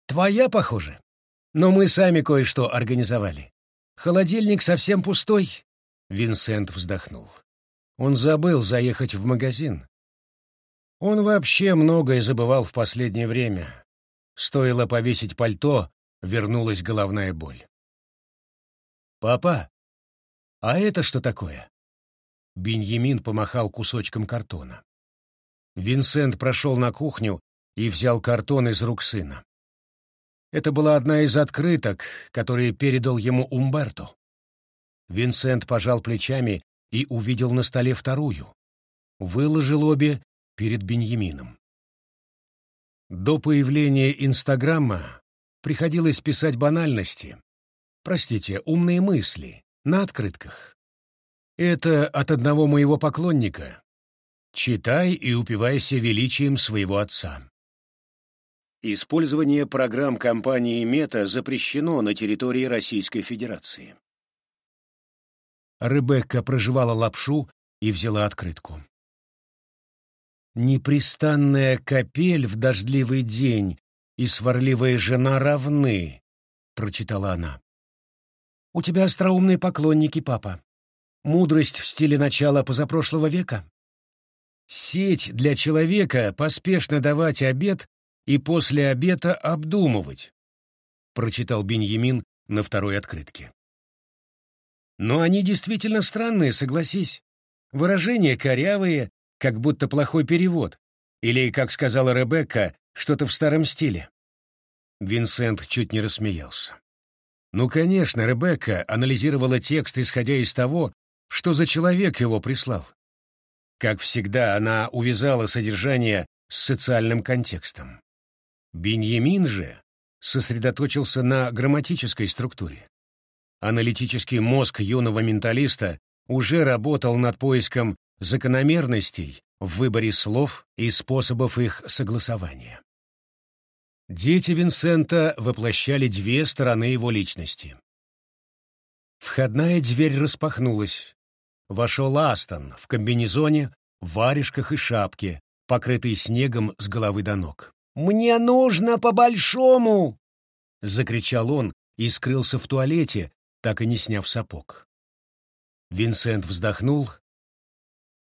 «Твоя, похоже. Но мы сами кое-что организовали. Холодильник совсем пустой, Винсент вздохнул. Он забыл заехать в магазин. Он вообще многое забывал в последнее время. Стоило повесить пальто, вернулась головная боль. «Папа, а это что такое?» Беньямин помахал кусочком картона. Винсент прошел на кухню и взял картон из рук сына. Это была одна из открыток, которые передал ему Умберто. Винсент пожал плечами и увидел на столе вторую. Выложил обе перед Беньямином. До появления Инстаграма приходилось писать банальности, простите, умные мысли, на открытках. Это от одного моего поклонника. Читай и упивайся величием своего отца. Использование программ компании Мета запрещено на территории Российской Федерации. Ребекка проживала лапшу и взяла открытку. «Непрестанная капель в дождливый день и сварливая жена равны», — прочитала она. «У тебя остроумные поклонники, папа. Мудрость в стиле начала позапрошлого века. Сеть для человека поспешно давать обед и после обеда обдумывать», — прочитал Беньямин на второй открытке. Но они действительно странные, согласись. Выражения корявые, как будто плохой перевод. Или, как сказала Ребекка, что-то в старом стиле. Винсент чуть не рассмеялся. Ну, конечно, Ребекка анализировала текст, исходя из того, что за человек его прислал. Как всегда, она увязала содержание с социальным контекстом. Беньямин же сосредоточился на грамматической структуре. Аналитический мозг юного менталиста уже работал над поиском закономерностей в выборе слов и способов их согласования. Дети Винсента воплощали две стороны его личности. Входная дверь распахнулась. Вошел Астон в комбинезоне, варежках и шапке, покрытый снегом с головы до ног. «Мне нужно по-большому!» — закричал он и скрылся в туалете, так и не сняв сапог. Винсент вздохнул,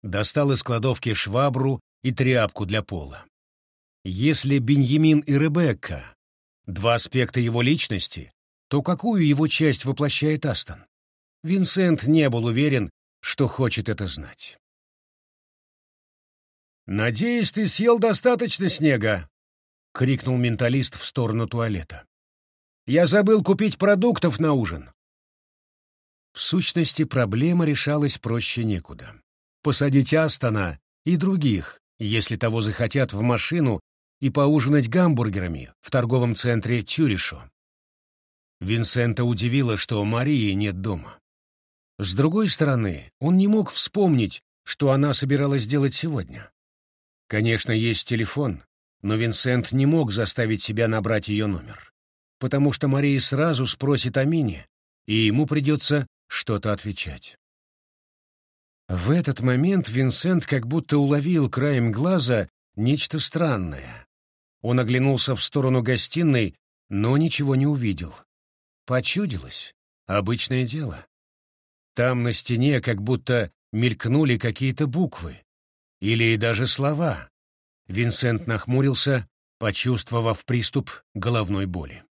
достал из кладовки швабру и тряпку для пола. Если Беньямин и Ребекка — два аспекта его личности, то какую его часть воплощает Астон? Винсент не был уверен, что хочет это знать. «Надеюсь, ты съел достаточно снега!» — крикнул менталист в сторону туалета. «Я забыл купить продуктов на ужин. В сущности, проблема решалась проще некуда. Посадить Астона и других, если того захотят, в машину и поужинать гамбургерами в торговом центре Тюришо. Винсента удивило, что Марии нет дома. С другой стороны, он не мог вспомнить, что она собиралась делать сегодня. Конечно, есть телефон, но Винсент не мог заставить себя набрать ее номер, потому что Мария сразу спросит о Мине, и ему придется что-то отвечать. В этот момент Винсент как будто уловил краем глаза нечто странное. Он оглянулся в сторону гостиной, но ничего не увидел. Почудилось. Обычное дело. Там на стене как будто мелькнули какие-то буквы. Или даже слова. Винсент нахмурился, почувствовав приступ головной боли.